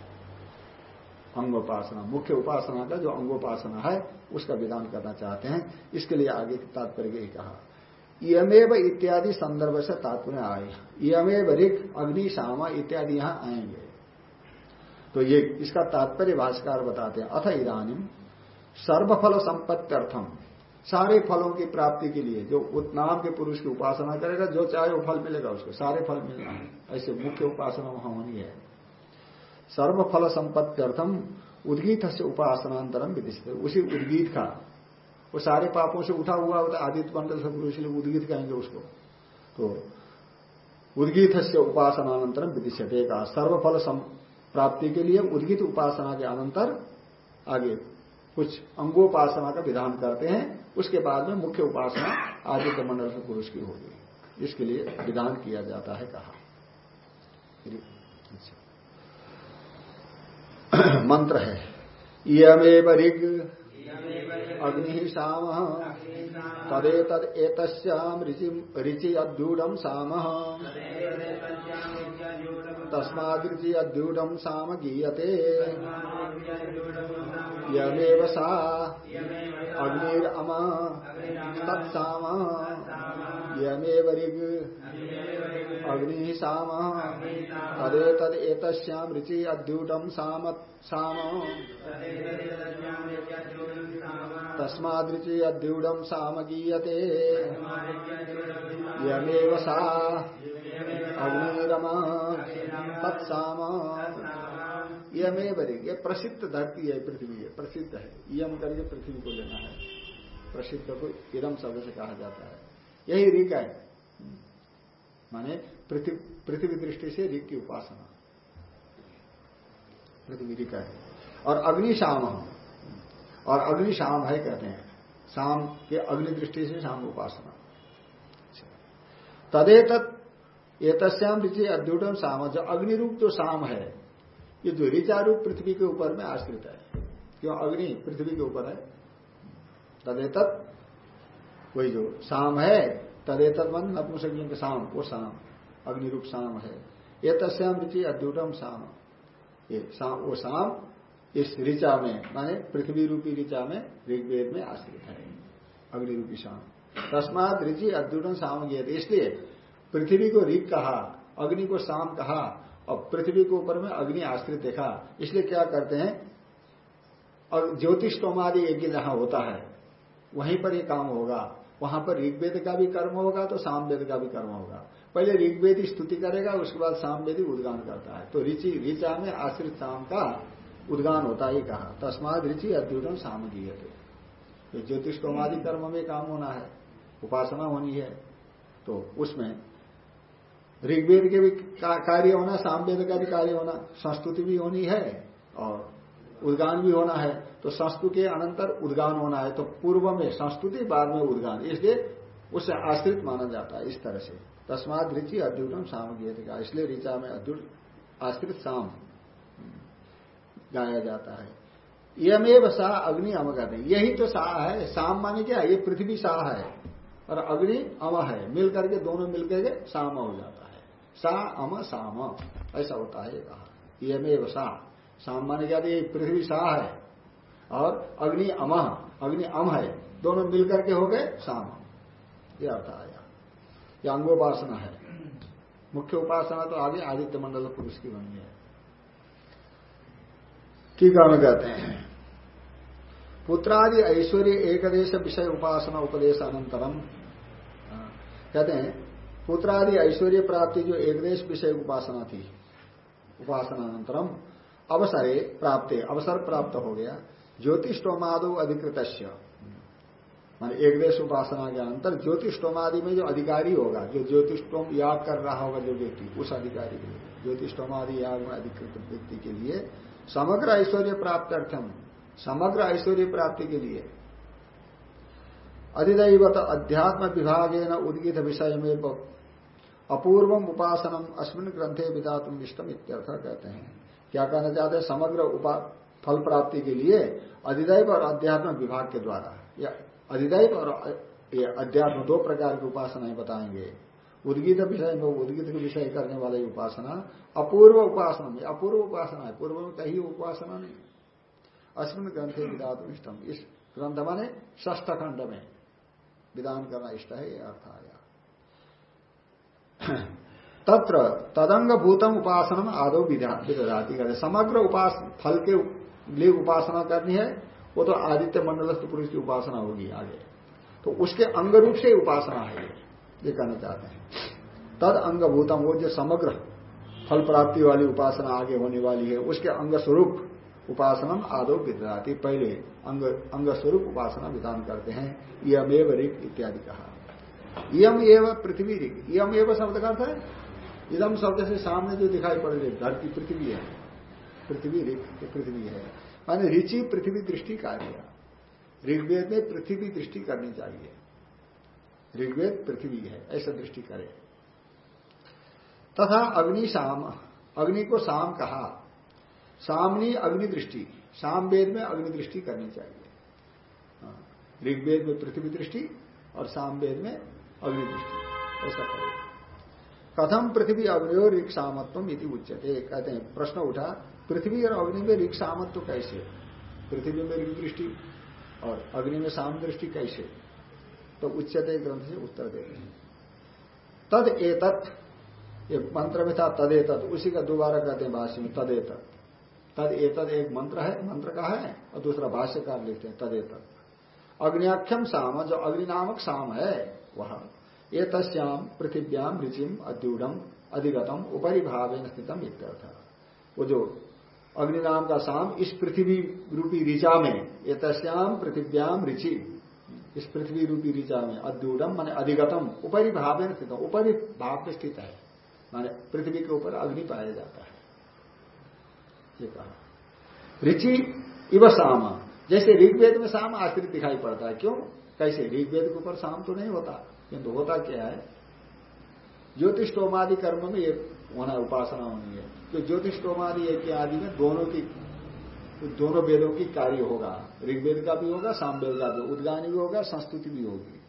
अंगोपासना, मुख्य उपासना का जो अंगोपासना है, उसका विधान करना चाहते हैं। इसके लिए आगे तात्पर्य कहा। यमेव इत्यादि संदर्भ से तात्पर्य आए। यमेव ऋग अग्नि इत्यादि यहाँ आएँगे। तो ये इसका तात्पर्य भाष्कर बताते हैं। अथ इधानीम सर्वफल संपत्त्यर्थम सारे फलों की प्राप्ति के लिए जो उत्नाम के पुरुष की उपासना करेगा, जो चाहे वो फल मिलेगा उसको, सारे फल मिलना है। ऐसे मुख्य उपासना वहाँ होनी है। सर्वफल संपत्त्यर्थम उद्गीत से उपासनांतरम विदिष्ट उसी उद्गीत का। वो सारे पापों से उठा हुआ होता आदित्य मंडल से पुरुष इसलिए उद्गीत कहेंगे उसको। तो उद्गीत से उपासनानंतरम विदिष्यते का सर्वफल प्राप्ति के लिए उद्गीत उपासना के अनंतर आगे कुछ अंगोपासना का विधान करते हैं। उसके बाद में मुख्य उपासना आदित्य मंडल पुरुष की होगी। इसके लिए विधान किया जाता है कहा। मंत्र है। इयमेव ऋग अग्नि साम तदेतद एतस्याम ऋचि अद्यूढ़ साम तस्मादृचि अद्यूढ़ साम गीयते। यमेव सा अग्निरम तत्साम। यमेव ऋग अग्नि साम तदेतद एतस्याम ऋचि अद्यूटम साम साम। तस्मादृचि अद्यूढ़ साम गीयते यमेव सा अग्निरम तत्साम। यमेव ये प्रसिद्ध धरती है पृथ्वी है प्रसिद्ध है। यम करके पृथ्वी को लेना है। प्रसिद्ध को इदम शब्द से कहा जाता है। यही ऋग है। माने पृथ्वी दृष्टि से ऋग की उपासना। पृथ्वी ऋग है। और अग्नि शाम। और अग्नि शाम है कहते हैं। शाम के अग्नि दृष्टि से शाम उपासना। तदे तत्श्याम ऋचि अद्युटम शाम। जो अग्नि रूप जो शाम है, ये जो ऋचा रूप पृथ्वी के ऊपर में आश्रित है। क्यों? अग्नि पृथ्वी के ऊपर है। तदेत वही जो शाम है तदेत मन नपुंसक के शाम वो शाम अग्नि रूप शाम है। ये तस्याम रुचि अद्युटम शाम ये शाम वो शाम इस ऋचा में, माने पृथ्वी रूपी ऋचा में, ऋग्वेद में आश्रित है। अग्नि रूपी शाम तस्मात ऋचि अद्युटम शाम गए इसलिए पृथ्वी को ऋग कहा, अग्नि को शाम कहा, और पृथ्वी के ऊपर में अग्नि आश्रित देखा। इसलिए क्या करते हैं? और ज्योतिष टोमादि यज्ञ जहाँ होता है, वहीं पर ये काम होगा। वहाँ पर ऋग्वेद का भी कर्म होगा तो सामवेद का भी कर्म होगा। पहले ऋग्वेद स्तुति करेगा, उसके बाद सामवेदी उद्गान करता है। तो ऋचि, ऋचा में आश्रित शाम का उद्गान होता ही कहा। तस्माद ऋचि अद्युतम साम थे तो ज्योतिष टोमादि कर्म में काम होना है, उपासना होनी है। तो उसमें ऋग्वेद के भी कार्य होना, सामवेद का भी कार्य होना, संस्तुति भी होनी है और उद्गान भी होना है। तो संस्तु के अनंतर उद्गान होना है तो पूर्व में संस्तुति बाद में उद्गान। इसलिए उससे आश्रित माना जाता है इस तरह से। तस्माद ऋचि अद्युतम साम का इसलिए ऋचा में अद्युत, आश्रित साम गाया जाता है। यमेव सा अग्नि अम कहते हैं। यही तो सा है। साम माने क्या ये पृथ्वी सा है और अग्नि अम है। मिल करके, दोनों मिलकर के साम हो जाता है। सा अम साम। ऐसा होता है कहा। यमेव सा। साम माने क्या? ये पृथ्वी सा है। और अग्नि अमह अग्नि अम है दोनों मिलकर के हो गए साम। ये अर्थ आया। ये अंगोपासना है। मुख्य उपासना तो आगे आदित्य मंडल पुरुष की बनी है। टीका में कहते हैं? पुत्रादि ऐश्वर्य एकदेश विषय उपासना उपदेश अनंतरम। हाँ, कहते हैं पुत्रादि ऐश्वर्य प्राप्ति जो एकदेश विषय उपासना थी उपासना अनंतरम अवसरे प्राप्त अवसर प्राप्त हो गया। ज्योतिषोमादो अधिकृत मान एक देश उपासना के अंतर ज्योतिषोम आदि में जो अधिकारी होगा, जो ज्योतिषोम याग कर रहा होगा जो व्यक्ति, उस अधिकारी के लिए। ज्योतिषोम आदि याग में अधिकृत व्यक्ति के लिए समग्र ऐश्वर्य प्राप्त अर्थम समग्र ऐश्वर्य प्राप्ति के लिए। अधिदैवत अध्यात्म विभाग न उद्गित विषय में अपूर्वम उपासनम अस्मिन ग्रंथे विदातुम इष्टम इत्यर्थ कहते हैं। क्या कहना चाहते हैं? समग्र फल प्राप्ति के लिए अधिदैव और अध्यात्म विभाग के द्वारा। या अधिदैव और अध्यात्म दो प्रकार की उपासनाएँ बताएँगे। उद्गित विषय में उद्गित के विषय करने वाले उपासना, अपूर्व उपासना में, अपूर्व उपासना है, पूर्व में कहीं उपासना नहीं। अश्विन ग्रंथ विदात इष्टम। इस ग्रंथ माने ष्ठ खंड में। विधान करना इष्ट है यह अर्थ आया। तत्र तदंग भूतम उपासना आदो विदधाती। समग्र उपास, फल के लिए उपासना करनी है, वो तो आदित्य मंडलस्थ पुरुष की उपासना होगी आगे। तो उसके अंग रूप से उपासना है ये कहना चाहते हैं। तद अंग भूतम वो जो समग्र फल प्राप्ति वाली उपासना आगे होने वाली है, उसके अंग स्वरूप उपासना आदो विदधाती। पहले अंग अंग स्वरूप उपासना विधान करते हैं यमेव ऋग इत्यादि कहा। यम एवं पृथ्वी ऋग यम एवं शब्द का अर्थ है, इदम शब्द से सामने जो दिखाई पड़ रही धरती पृथ्वी है। पृथ्वी पृथ्वी है। माने ऋचि पृथ्वी दृष्टि कार्य ऋग्वेद में पृथ्वी दृष्टि करनी चाहिए। ऋग्वेद पृथ्वी है ऐसा दृष्टि करे। तथा अग्नि शाम अग्नि को शाम कहा। सामनी अग्नि दृष्टि साम वेद में अग्नि दृष्टि करनी चाहिए। हाँ, ऋग्वेद में पृथ्वी दृष्टि और साम वेद में अग्नि दृष्टि ऐसा करें। कथम पृथ्वी अग्नि और सामत्व इति उच्चते कहते हैं प्रश्न उठा। पृथ्वी और अग्नि में ऋग सामत्व कैसे? पृथ्वी में ऋग दृष्टि और अग्नि में साम दृष्टि कैसे? तो उच्चते ग्रंथ से उत्तर देते हैं। तद एतत्, ये मंत्र में था तदेतत उसी का दोबारा कहते हैं भाष्य में तदेतत तद एतद एक मंत्र है, मंत्र का है और दूसरा भाष्यकार लिखते हैं तदेतत अग्नियाख्यम साम, जो अग्नि नामक साम है, वह। ये तस्याम पृथिव्याम ऋचिम अद्यूढ़, अधिगतम उपरि भाव स्थितम इत्यर्थ। वो जो अग्नि नाम का शाम इस पृथ्वी रूपी ऋचा में ये पृथिव्याम ऋचि। इस पृथ्वी रूपी ऋचा में अद्यूडम माने अधिगतम उपरी भाव में स्थित उपरी भाव में स्थित है। माने पृथ्वी के ऊपर अग्नि पाया जाता है। ये कहा। ऋचि इव शाम जैसे ऋग्वेद में शाम आश्रित दिखाई पड़ता है। क्यों? कैसे? ऋग्वेद के ऊपर शाम तो नहीं होता। किंतु होता क्या है? ज्योतिष टोमादि कर्म में ये होना उपासना होनी है। तो ज्योतिष टोमादि एक आदि में दोनों की तो दोनों वेदों की कार्य होगा। ऋग्वेद का भी होगा, सामवेद का भी। उद्गान भी होगा, संस्तुति भी होगी।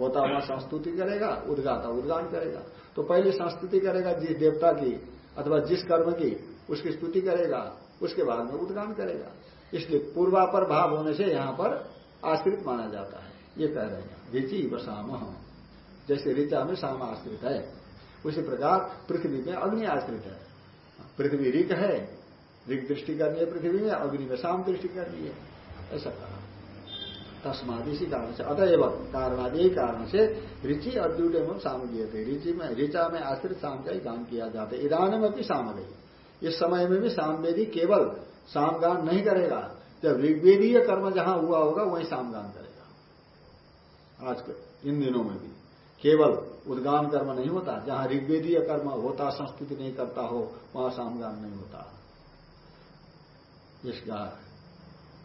होता हुआ संस्तुति करेगा, उद्गाता उद्गान करेगा। तो पहले संस्तुति करेगा जिस देवता की, अथवा जिस कर्म की, उसकी स्तुति करेगा, उसके बाद में उद्गान करेगा। इसलिए पूर्वापर भाव होने से यहाँ पर आश्रित माना जाता है। ये कह रहे हैं, ऋचि व साम जैसे ऋचा में साम आश्रित है, उसी प्रकार पृथ्वी में अग्नि आश्रित है। पृथ्वी ऋक है ऋग दृष्टि करनी है पृथ्वी में, अग्नि में शाम दृष्टि करनी है। ऐसा कहा। तस्माद इसी कारण से अतएव कारणादि कारण से ऋचि अद्युट एवं साम थे। रिचि में, ऋचा में आश्रित शाम का ही गान किया जाता है। इधान में भी साम गई इस समय में भी सामवेदी केवल शाम गान नहीं करेगा। जब ऋग्वेदीय कर्म जहाँ हुआ होगा, वहीं शाम गान करेगा। आज इन दिनों में भी। केवल उद्गान कर्म नहीं होता, जहाँ ऋग्वेदीय कर्म होता, संस्कृति नहीं करता हो, वहाँ सामगान नहीं होता। इसका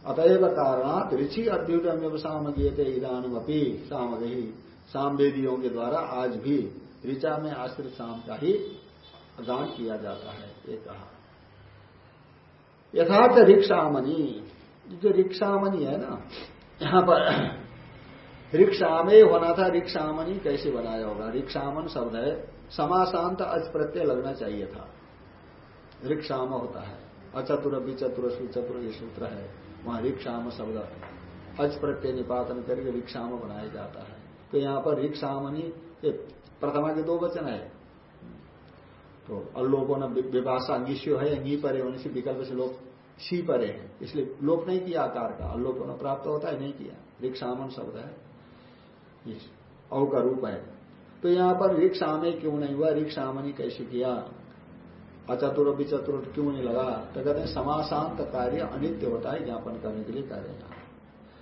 अतएव कारणात ऋषि अद्युतम साम गीते इदानुमपी सामगही सामवेदियों के द्वारा आज भी ऋचा में आश्रित शाम का ही गान किया जाता है, ये कहा। यथार्थ रिक्शामणि जो रिक्शामणि है ना, यहाँ पर रिक्शामे होना था रिक्शामनी कैसे बनाया होगा? रिक्शामन शब्द है समाशांत अच प्रत्यय लगना चाहिए था। रिक्शाम होता है। अचतुर, विचतुर, सुचतुर, ये सूत्र है। वहाँ रिक्शाम शब्द अच प्रत्यय निपातन करके रिक्शाम बनाया जाता है। तो यहाँ पर रिक्शामनी प्रथमा के दो वचन है। तो अल्लोको न विभाषा अंगिश्यो है, अंगी परे होने से विकल्प से लोग सी परे है। इसलिए लोप नहीं किया आकार का अल्लोपन प्राप्त होता है, नहीं किया। रिक्शामन शब्द है। औ का रूप है तो यहाँ पर रिक्शा में क्यों नहीं हुआ? रिक्शामनी कैसे किया? अचतुर विचतुर क्यों नहीं लगा? तो कहते हैं समाशांत कार्य अनित्य होता है ज्ञापन करने के लिए कह रहे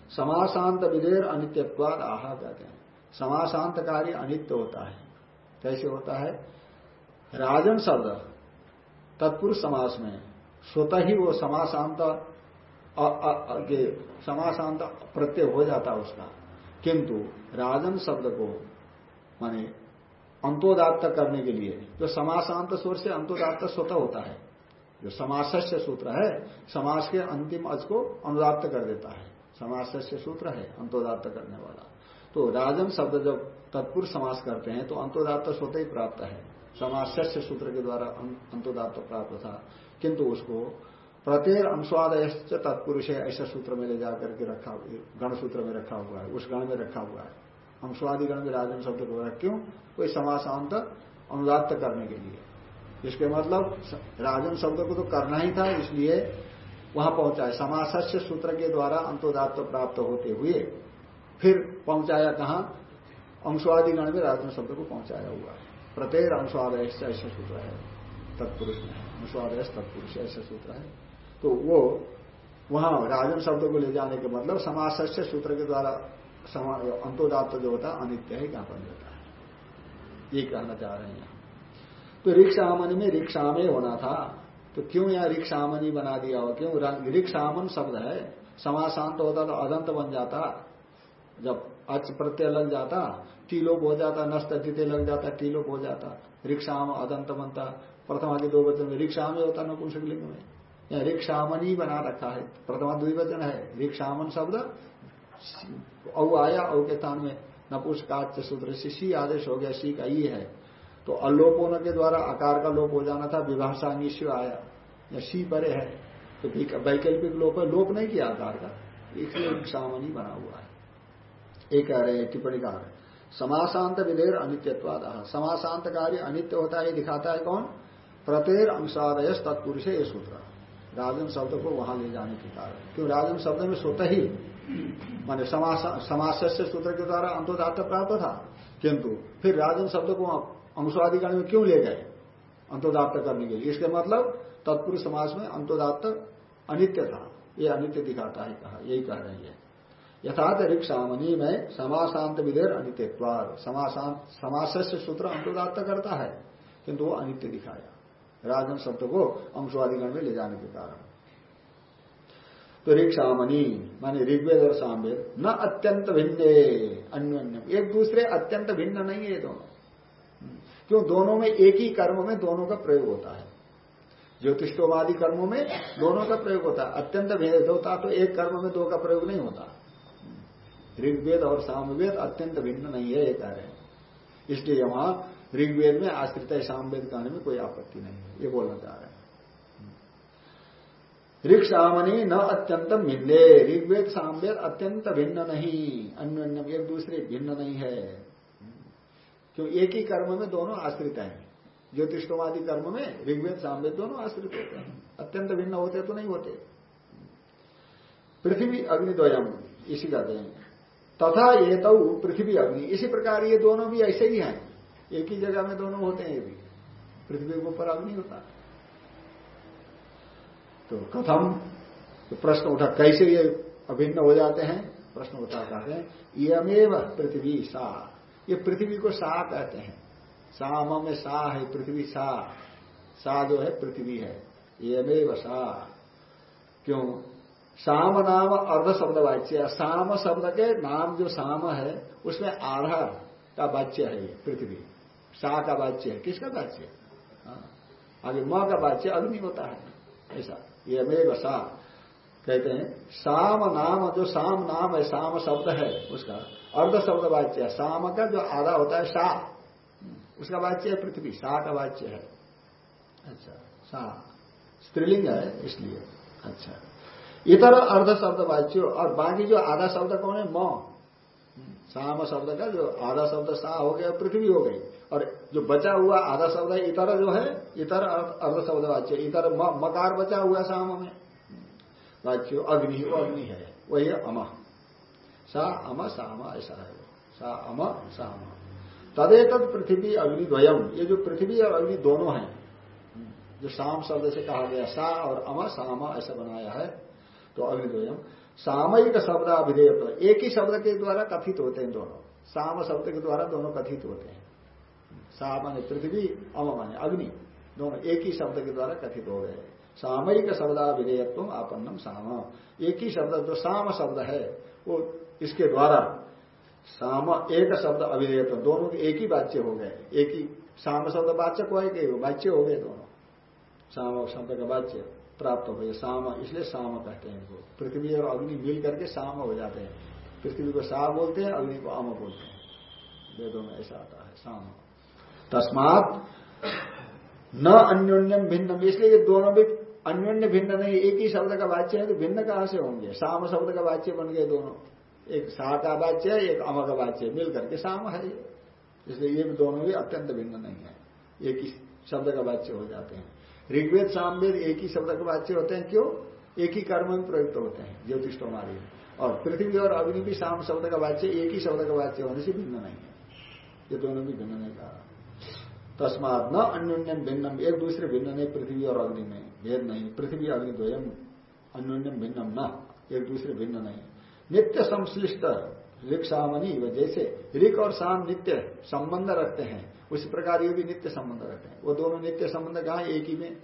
समाशांत विधेर अनित्यत्वाद आहा कहते हैं। समाशांत कार्य अनित्य होता है। कैसे होता है? राजन शब्द, तत्पुरुष समास में स्वतः ही वो समाशांत समाशांत प्रत्यय हो जाता है उसका। किंतु राजन शब्द को, माने अंतोदात्त करने के लिए, जो समासांत स्वर से अंतोदात्त स्वतः होता है, जो समासस्य सूत्र है, समास के अंतिम अज को अनुदात्त कर देता है। समासस्य सूत्र है, अंतोदात्त करने वाला। तो राजन शब्द जब तत्पुरुष समास करते हैं तो अंतोदात्त स्वतः ही प्राप्त है। समासस्य सूत्र के द्वारा अंतोदात्त प्राप्त था, किंतु उसको प्रत्येक अंशवाद तत्पुरुष है ऐसा सूत्र में ले जाकर के रखा गण सूत्र में रखा हुआ है, उस गण में रखा हुआ है। अंशवादी गण में राजन शब्द को रख, क्यों? कोई समासांत अनुदात्त करने के लिए। इसके मतलब राजन शब्द को तो करना ही था, इसलिए वहाँ पहुँचाए समासस्य सूत्र के द्वारा अंतोदात्त प्राप्त होते हुए फिर पहुँचाया कहा? अंशवादी गण में राजन शब्द को पहुँचाया हुआ है। प्रत्येक अंशवादय ऐसा सूत्र है, तत्पुरुष में। अंशवादय तत्पुरुष ऐसा सूत्र है। तो वो, वहाँ राजन शब्द को ले जाने के मतलब समासस्य सूत्र के द्वारा अंतोदात्त जो होता है, अनित्य ही, ज्ञापन देता है। ये कहना चाह रहे हैं। तो रिक्शामणि में रिक्शामे होना था। तो क्यों यहाँ रिक्शामणि बना दिया हो? क्यों? रिक्शामन शब्द है। समाशांत होता तो अदंत बन जाता। जब अच प्रत्यय लग जाता टीलोप हो जाता, नष्ट तिथे लग जाता टीलोप हो जाता। रिक्शाम अदंत बनता। प्रथमा के दो वचन में रिक्शा में होता नपुंसक लिंग में। यहाँ रिक्शामनी बना रखा है, प्रथमा द्विवचन है रिक्शामन शब्द औ आया, औ के स्थान में नपुंसकाच सूत्र से आदेश हो गया, सी का ही है। तो अलोप होने के द्वारा आकार का लोप हो जाना था विभाषांगिश्व आया, या सी परे है तो वैकल्पिक लोप है, लोप नहीं किया आकार का, इसलिए सामनी बना हुआ है। एक कह रहे हैं, टिप्पणी कार समासांत विधेर अनित्यत्वाद समासांत कार्य अनित्य होता है, दिखाता है कौन? प्रतेर अंशादय तत्पुरुष है ये सूत्र। राजन शब्द को वहाँ ले जाने के कारण। क्यों राजन शब्द में स्वतः ही माने समास से सूत्र के द्वारा अंतोदात्त प्राप्त था। किंतु फिर राजन शब्द को अंशवादिगण में क्यों ले गए? अंतोदात्त करने के लिए। इसके मतलब तत्पुरुष समाज में अंतोदात अनित्य था। ये अनित्य दिखाता है, कहा, यही कह रही है। यथात रिक्सामनी में समासांत विधेर अनित्यत्वाद। समास से सूत्र अंतोदात्त करता है। किंतु वो अनित्य दिखाया। राजन शब्द को अंशवादिगण में ले जाने के कारण। तो ऋक्षामणि माने ऋग्वेद और सामवेद न अत्यंत भिन्न अन्य एक दूसरे अत्यंत भिन्न नहीं है दोनों। क्यों? दोनों में एक ही कर्म में दोनों का प्रयोग होता है। ज्योतिषवादी कर्मों में दोनों का प्रयोग होता है। अत्यंत भेद होता तो एक कर्म में दो का प्रयोग नहीं होता। ऋग्वेद और सामवेद अत्यंत भिन्न नहीं है एक कार्य इसलिए वहाँ ऋग्वेद में आश्रित है सामवेद कहने में कोई आपत्ति नहीं है, ये बोलना चाह रहे हैं। ऋग सामनी न अत्यंत भिन्ने, ऋग्वेद सामवेद अत्यंत भिन्न नहीं, अन्य एक दूसरे भिन्न नहीं है। क्यों? एक ही कर्म में दोनों आश्रित हैं। ज्योतिषवादी कर्म में ऋग्वेद सामवेद दोनों आश्रित होते हैं। अत्यंत भिन्न होते तो नहीं होते। पृथ्वी अग्निद्वयम इसी कहते हैं। तथा ये तो पृथ्वी, अग्नि, इसी प्रकार ये दोनों भी ऐसे ही हैं। एक ही जगह में दोनों होते हैं ये भी। पृथ्वी के ऊपर अग्नि होता। तो कथम तो प्रश्न उठा, कैसे ये अभिन्न हो जाते हैं? प्रश्न उठा, कहते हैं यमेव पृथ्वी सा। ये पृथ्वी को सा कहते हैं। साम में सा है, पृथ्वी सा। सा जो है, पृथ्वी है। यमेव सा। क्यों? साम नाम अर्ध शब्द वाच्य। साम शब्द के नाम जो साम है, उसमें आधा का वाच्य है ये, पृथ्वी। सा का वाच्य है। किसका वाच्य हाँ। आगे, म का वाच्य अग्नि होता है। ऐसा। ये में सा। कहते हैं, साम नाम, जो साम नाम है, साम शब्द है, उसका अर्ध शब्द वाच्य है। साम का जो आधा होता है, सा। उसका वाच्य है पृथ्वी। सा का वाच्य है। अच्छा सा। स्त्रीलिंग है, इसलिए। अच्छा। इतर अर्ध शब्द वाच्य और बाकी जो आधा शब्द कौन है? म। साम शब्द का जो आधा शब्द सा हो गया, पृथ्वी हो गई। और जो बचा हुआ आधा शब्द है, इतर जो है, इतर अर्ध शब्द वाच्य, इतर मकार बचा हुआ साम में। वाच्य, अग्नि, वो अग्नि है वही है अम। सा अम साम ऐसा है वो। सा अम साम तदेत पृथ्वी अग्नि द्वयम। ये जो पृथ्वी और अग्नि दोनों हैं, जो शाम शब्द से कहा गया, सा और अम साम ऐसा बनाया है तो अग्निद्वयम सामयिक शब्द अभिधेय एक ही शब्द के द्वारा कथित होते हैं दोनों। साम शब्द के द्वारा दोनों कथित होते हैं। सा माने पृथ्वी अम माने अग्नि, दोनों एक ही शब्द के द्वारा कथित हो गए। सामयिक शब्दाभिधेयत्व आपन्नम साम। एक ही शब्द, जो साम शब्द है, वो इसके द्वारा साम, एक शब्द अभिधेयत्व दोनों के एक ही वाच्य हो गए। एक ही साम शब्द वाच्य को है वाच्य हो गए दोनों। साम शब्द का वाच्य प्राप्त हो गए साम, इसलिए साम कहते हैं इनको। पृथ्वी और अग्नि मिल करके साम हो जाते हैं। पृथ्वी को सा बोलते हैं, अग्नि को अम बोलते हैं। वेदों में ऐसा आता है, साम। तस्मात न अन्योन्यम भिन्न इसलिए ये दोनों भी अन्योन्य भिन्न नहीं, एक ही शब्द का वाच्य है तो भिन्न कहाँ से होंगे? साम शब्द का वाच्य बन गए दोनों। एक सा का वाच्य है, एक अम का वाच्य मिल करके साम है इसलिए ये दोनों भी अत्यंत भिन्न नहीं है। एक ही शब्द का वाच्य हो जाते हैं। ऋग्वेद, सामवेद एक ही शब्द का वाच्य होते हैं, क्यों? एक ही कर्म में प्रयुक्त होते हैं ज्योतिष हमारी और पृथ्वी और अग्नि भी शाम शब्द का वाच्य, एक ही शब्द का वाच्य होने से भिन्न नहीं है। ये दोनों भी भिन्न नहीं कहा। तस्मात न अन्योन्यम भिन्नम, एक दूसरे भिन्न नहीं पृथ्वी और अग्नि में, भेद नहीं, पृथ्वी अग्नि द्वयम अन्योन्यम भिन्नम न, एक दूसरे भिन्न नहीं। नित्य संश्लिष्ट ऋक सामनी जैसे ऋक और शाम नित्य संबंध रखते हैं, उसी प्रकार ये भी नित्य संबंध रखते हैं। वो दोनों नित्य संबंध कहा, एक ही में?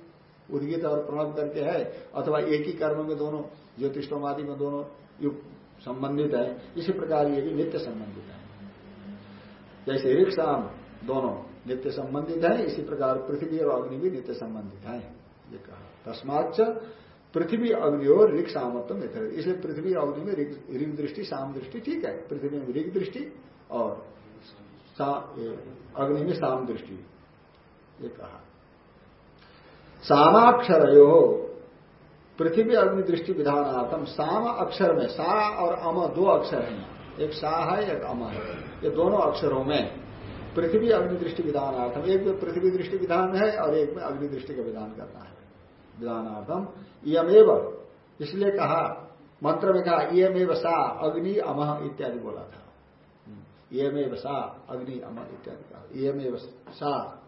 उद्गित और प्रणव करके है, अथवा एक ही कर्म में दोनों ज्योतिषोमादि में दोनों संबंधित है, इसी प्रकार ये भी नित्य संबंधित है। जैसे ऋक शाम दोनों नित्य संबंधित है, इसी प्रकार पृथ्वी और अग्नि भी नित्य संबंधित है, ये कहा। तस्माच पृथ्वी अग्नि और ऋग सामत्व में इसलिए पृथ्वी अग्नि में ऋग दृष्टि, साम दृष्टि ठीक है। पृथ्वी में ऋग दृष्टि और अग्नि में साम दृष्टि, ये कहा। सामाक्षर पृथ्वी अग्नि दृष्टि विधानार्थम साम अक्षर में, सा और अम दो अक्षर हैं। एक सा है, एक अम है। ये दोनों अक्षरों में पृथ्वी अग्नि दृष्टि विधानार्थम। एक में पृथ्वी दृष्टि विधान है और एक में अग्नि दृष्टि का विधान करना है। विधानार्थम। यमेव इसलिए कहा मंत्र में कहा यमेव सा अग्नि अमह इत्यादि बोला था। यमेव सा अग्नि अमह इत्यादि कहा। यमेव सा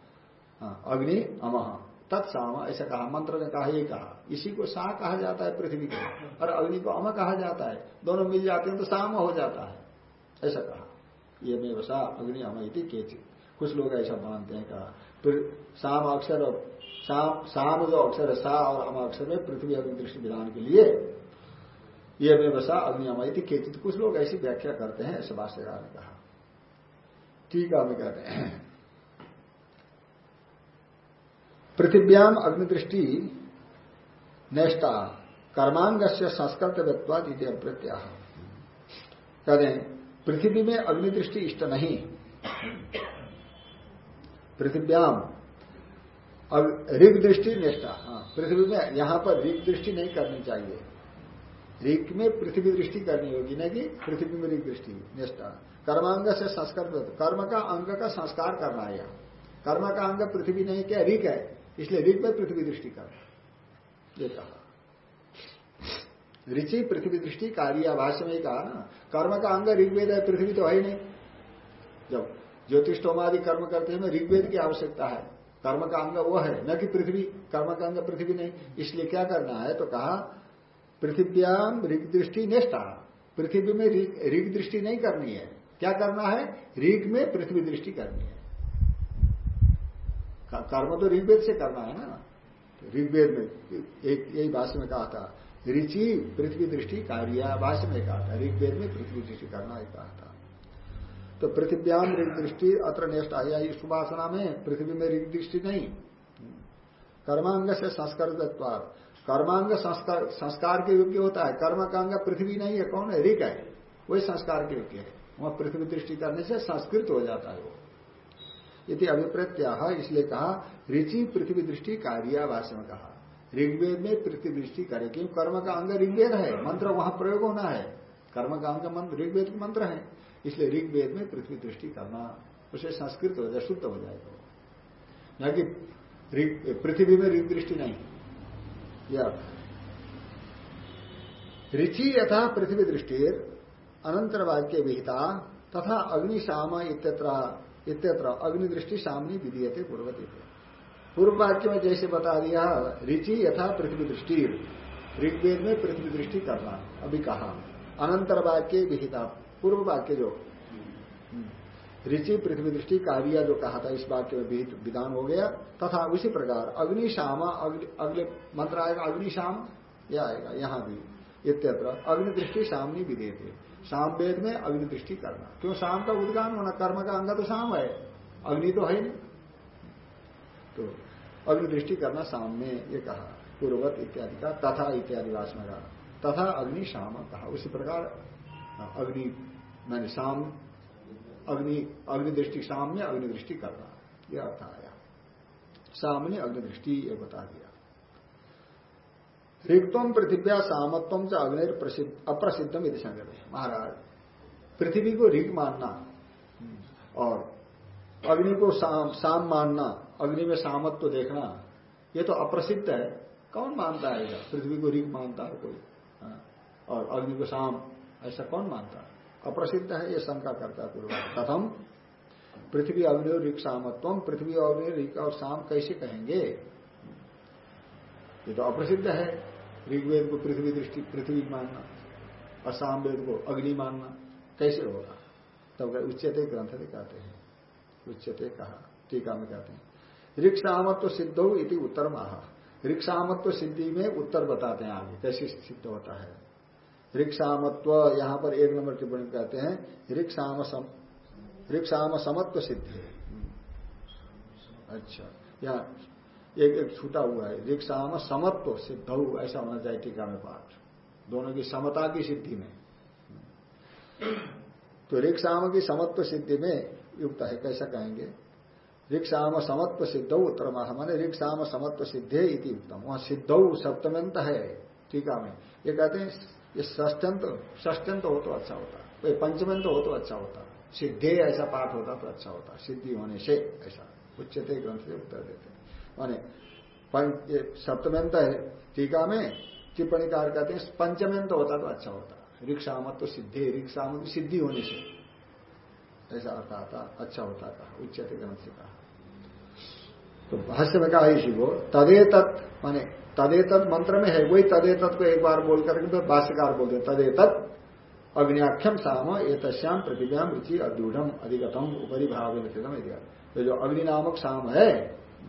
हाँ, अग्नि अमह तत्साम ऐसा कहा मंत्र ने कहा ये कहा। इसी को सा कहा जाता है पृथ्वी को। और अग्नि को अम कहा जाता है। दोनों मिल जाते हैं तो साम हो जाता है। ऐसा कहा। ये में सा अग्नि इति केचित कुछ लोग ऐसा मानते हैं कहा, फिर साम अक्षर और साम जो अक्षर है सा और अम अक्षर में पृथ्वी अग्नि दृष्टि विधान के लिए ये में बसा अग्नि अम इति केचित कुछ लोग ऐसी व्याख्या करते हैं ऐसे भाष्यकार ने कहा। ठीक है, हमें कहते हैं। पृथिव्याम अग्निदृष्टि नेष्टा कर्मांग से संस्कृत व्यक्वाद इति अप्रत्याह कहते हैं पृथ्वी में अग्निदृष्टि इष्ट नहीं। पृथिव्याम। ऋग दृष्टि निष्ठा। हाँ पृथ्वी में यहाँ पर ऋग दृष्टि नहीं करनी चाहिए। ऋग में पृथ्वी दृष्टि करनी होगी ना कि पृथ्वी में ऋग दृष्टि निष्ठा। कर्मांग से संस्कार कर्म का अंग का संस्कार करना है यहाँ। कर्म का अंग पृथ्वी नहीं, क्या ऋग है? इसलिए ऋग में पृथ्वी दृष्टि कर। ये कहा। ऋचि पृथ्वी दृष्टि कार्य भाष्य में कहा ना। कर्म का अंग ऋग्वेद है, पृथ्वी तो है ही नहीं। जब ज्योतिषोमादि कर्म करते हैं ऋग्वेद की आवश्यकता है। कर्म का अंग वो है, न कि पृथ्वी। कर्म का अंग पृथ्वी नहीं। इसलिए क्या करना है तो कहा, पृथ्व्याम ऋग दृष्टि निष्ठा पृथ्वी में ऋग दृष्टि नहीं करनी है। क्या करना है? ऋग में पृथ्वी दृष्टि करनी है। कर्म तो ऋग्वेद से करना है ना। ऋग्वेद में, एक यही भाष्य में कहा था। ऋचि पृथ्वी दृष्टि कार्य भाष्य में कहा था, ऋग्वेद में पृथ्वी दृष्टि करना ही कहा था। तो पृथ्व्याम ऋग दृष्टि अत्र नेष्ट आया, इस उपासना में पृथ्वी में ऋग दृष्टि नहीं। कर्मांग से संस्कार कर्मांग संस्कार संस्कार के योग्य होता है कर्म का अंग पृथ्वी नहीं है, कौन है? ऋग है। वही संस्कार के योग्य है। वहाँ पृथ्वी दृष्टि करने से संस्कृत हो जाता है वो। यदि अभिप्रत्या इसलिए कहा, ऋचि पृथ्वी दृष्टि भाष्य में कहा। ऋग्वेद में पृथ्वी दृष्टि करे क्यों कर्म का अंग ऋग्वेद है, मंत्र वहाँ प्रयोग होना है। कर्म का अंग मंत्र, ऋग्वेद के मंत्र है। इसलिए ऋग्वेद में पृथ्वी दृष्टि करना, उसे संस्कृत हो जाए, शुद्ध हो जाएगा न कि पृथ्वी में ऋग दृष्टि नहीं। या ऋचि यथा पृथ्वी दृष्टि अनंतर वाक्य विहिता, तथा अग्निशाम इत्यत्र इत्यत्र अग्निदृष्टि सामनी विधीयते पूर्वती पूर्व वाक्य में जैसे बता दिया रिचि यथा पृथ्वी दृष्टि ऋग्वेद में पृथ्वी दृष्टि करना, अभी कहा। अनंतर वाक्य विहिता पूर्व वाक्य जो। ऋचि पृथ्वी दृष्टि काव्या जो कहा था, इस वाक्य में विहित, विधान हो गया। तथा उसी प्रकार अग्निशामा अगले मंत्र आएगा अग्निशाम यह आएगा, यहाँ भी, इत्यत्र अग्नि दृष्टि सामनी विधेय थे शाम वेद में अग्नि दृष्टि करना। क्यों? शाम का उद्गान होना, कर्म का अंग तो शाम है। अग्नि तो है नहीं। तो अग्नि दृष्टि करना सामने ये कहा पूर्ववत इत्यादि का तथा इत्यादि वासना का। तथा अग्नि शाम कहा उसी प्रकार अग्नि मैंने शाम अग्नि अग्नि दृष्टि सामने अग्नि दृष्टि करना यह अर्थ आया। सामने अग्नि दृष्टि ये बता दिया। रिक्तम पृथ्व्या सामत्वम से अग्नि अप्रसिद्धम यदि संगत है। महाराज पृथ्वी को ऋग मानना और अग्नि को साम, साम मानना अग्नि में सामत तो देखना, ये तो अप्रसिद्ध है। कौन मानता है पृथ्वी को ऋग मानता है कोई? हाँ। और अग्नि को शाम ऐसा कौन मानता है? अप्रसिद्ध है ये शंका करता है पूर्व कथम, पृथ्वी अग्नि और ऋख सामत्व पृथ्वी अग्नि ऋख और शाम कैसे कहेंगे? ये तो अप्रसिद्ध है। ऋग्वेद को पृथ्वी दृष्टि, पृथ्वी मानना और शाम वेद को अग्नि मानना, कैसे होगा? तब उच्चते ग्रंथ कहते हैं। उच्चते कहा, टीका में कहते हैं। सामत्व सिद्ध इति उत्तर महा ऋख सामत्व सिद्धि में उत्तर बताते हैं आगे, कैसे सिद्ध होता है। रिक्सामत्व, यहाँ पर एक नंबर टिप्पणी कहते हैं, रिक्साम सम, रिक्साम समत्व सिद्धि। अच्छा यहाँ एक एक छूटा हुआ है, रिक्साम समत्व सिद्ध, ऐसा होना चाहिए टीका में पाठ। दोनों की समता की सिद्धि में। तो रिक्साम की समत्व सिद्धि में युक्त है, कैसा कहेंगे? रिक्साम समत्व सिद्ध उत्तर माने रिक्साम समत्व सिद्धे इति उत्तम वहाँ सिद्ध सप्तमंत है टीका में। ये कहते हैं, ये ष्टंत ष्टंत हो तो अच्छा होता। कोई पंचमंत हो तो अच्छा होता। सिद्धे ऐसा पाठ होता तो अच्छा होता। सिद्धि होने से ऐसा। उच्चते ग्रंथ से उत्तर देते माने सप्तमंत है टीका में। टिप्पणी कार कहते हैं पंचमंत होता तो अच्छा होता। रिक्सामत तो सिद्धि रिक्सामत सिद्धि होने से। ऐसा अर्थ आता अच्छा होता कहा उच्चते ग्रंथ से कहा। तो भाष्य में कहा इसी को, तदे तत्, माने तदेतत मंत्र में है, वही तदेतत को एक बार बोल करके फिर भाष्यकार बोलते तदेतत अग्नियाख्यम साम ये तस्याम प्रतिज्ञाम रुचि अद्यूढ़ अधिगतम उपरि भाव ये जो अग्नि नामक साम है,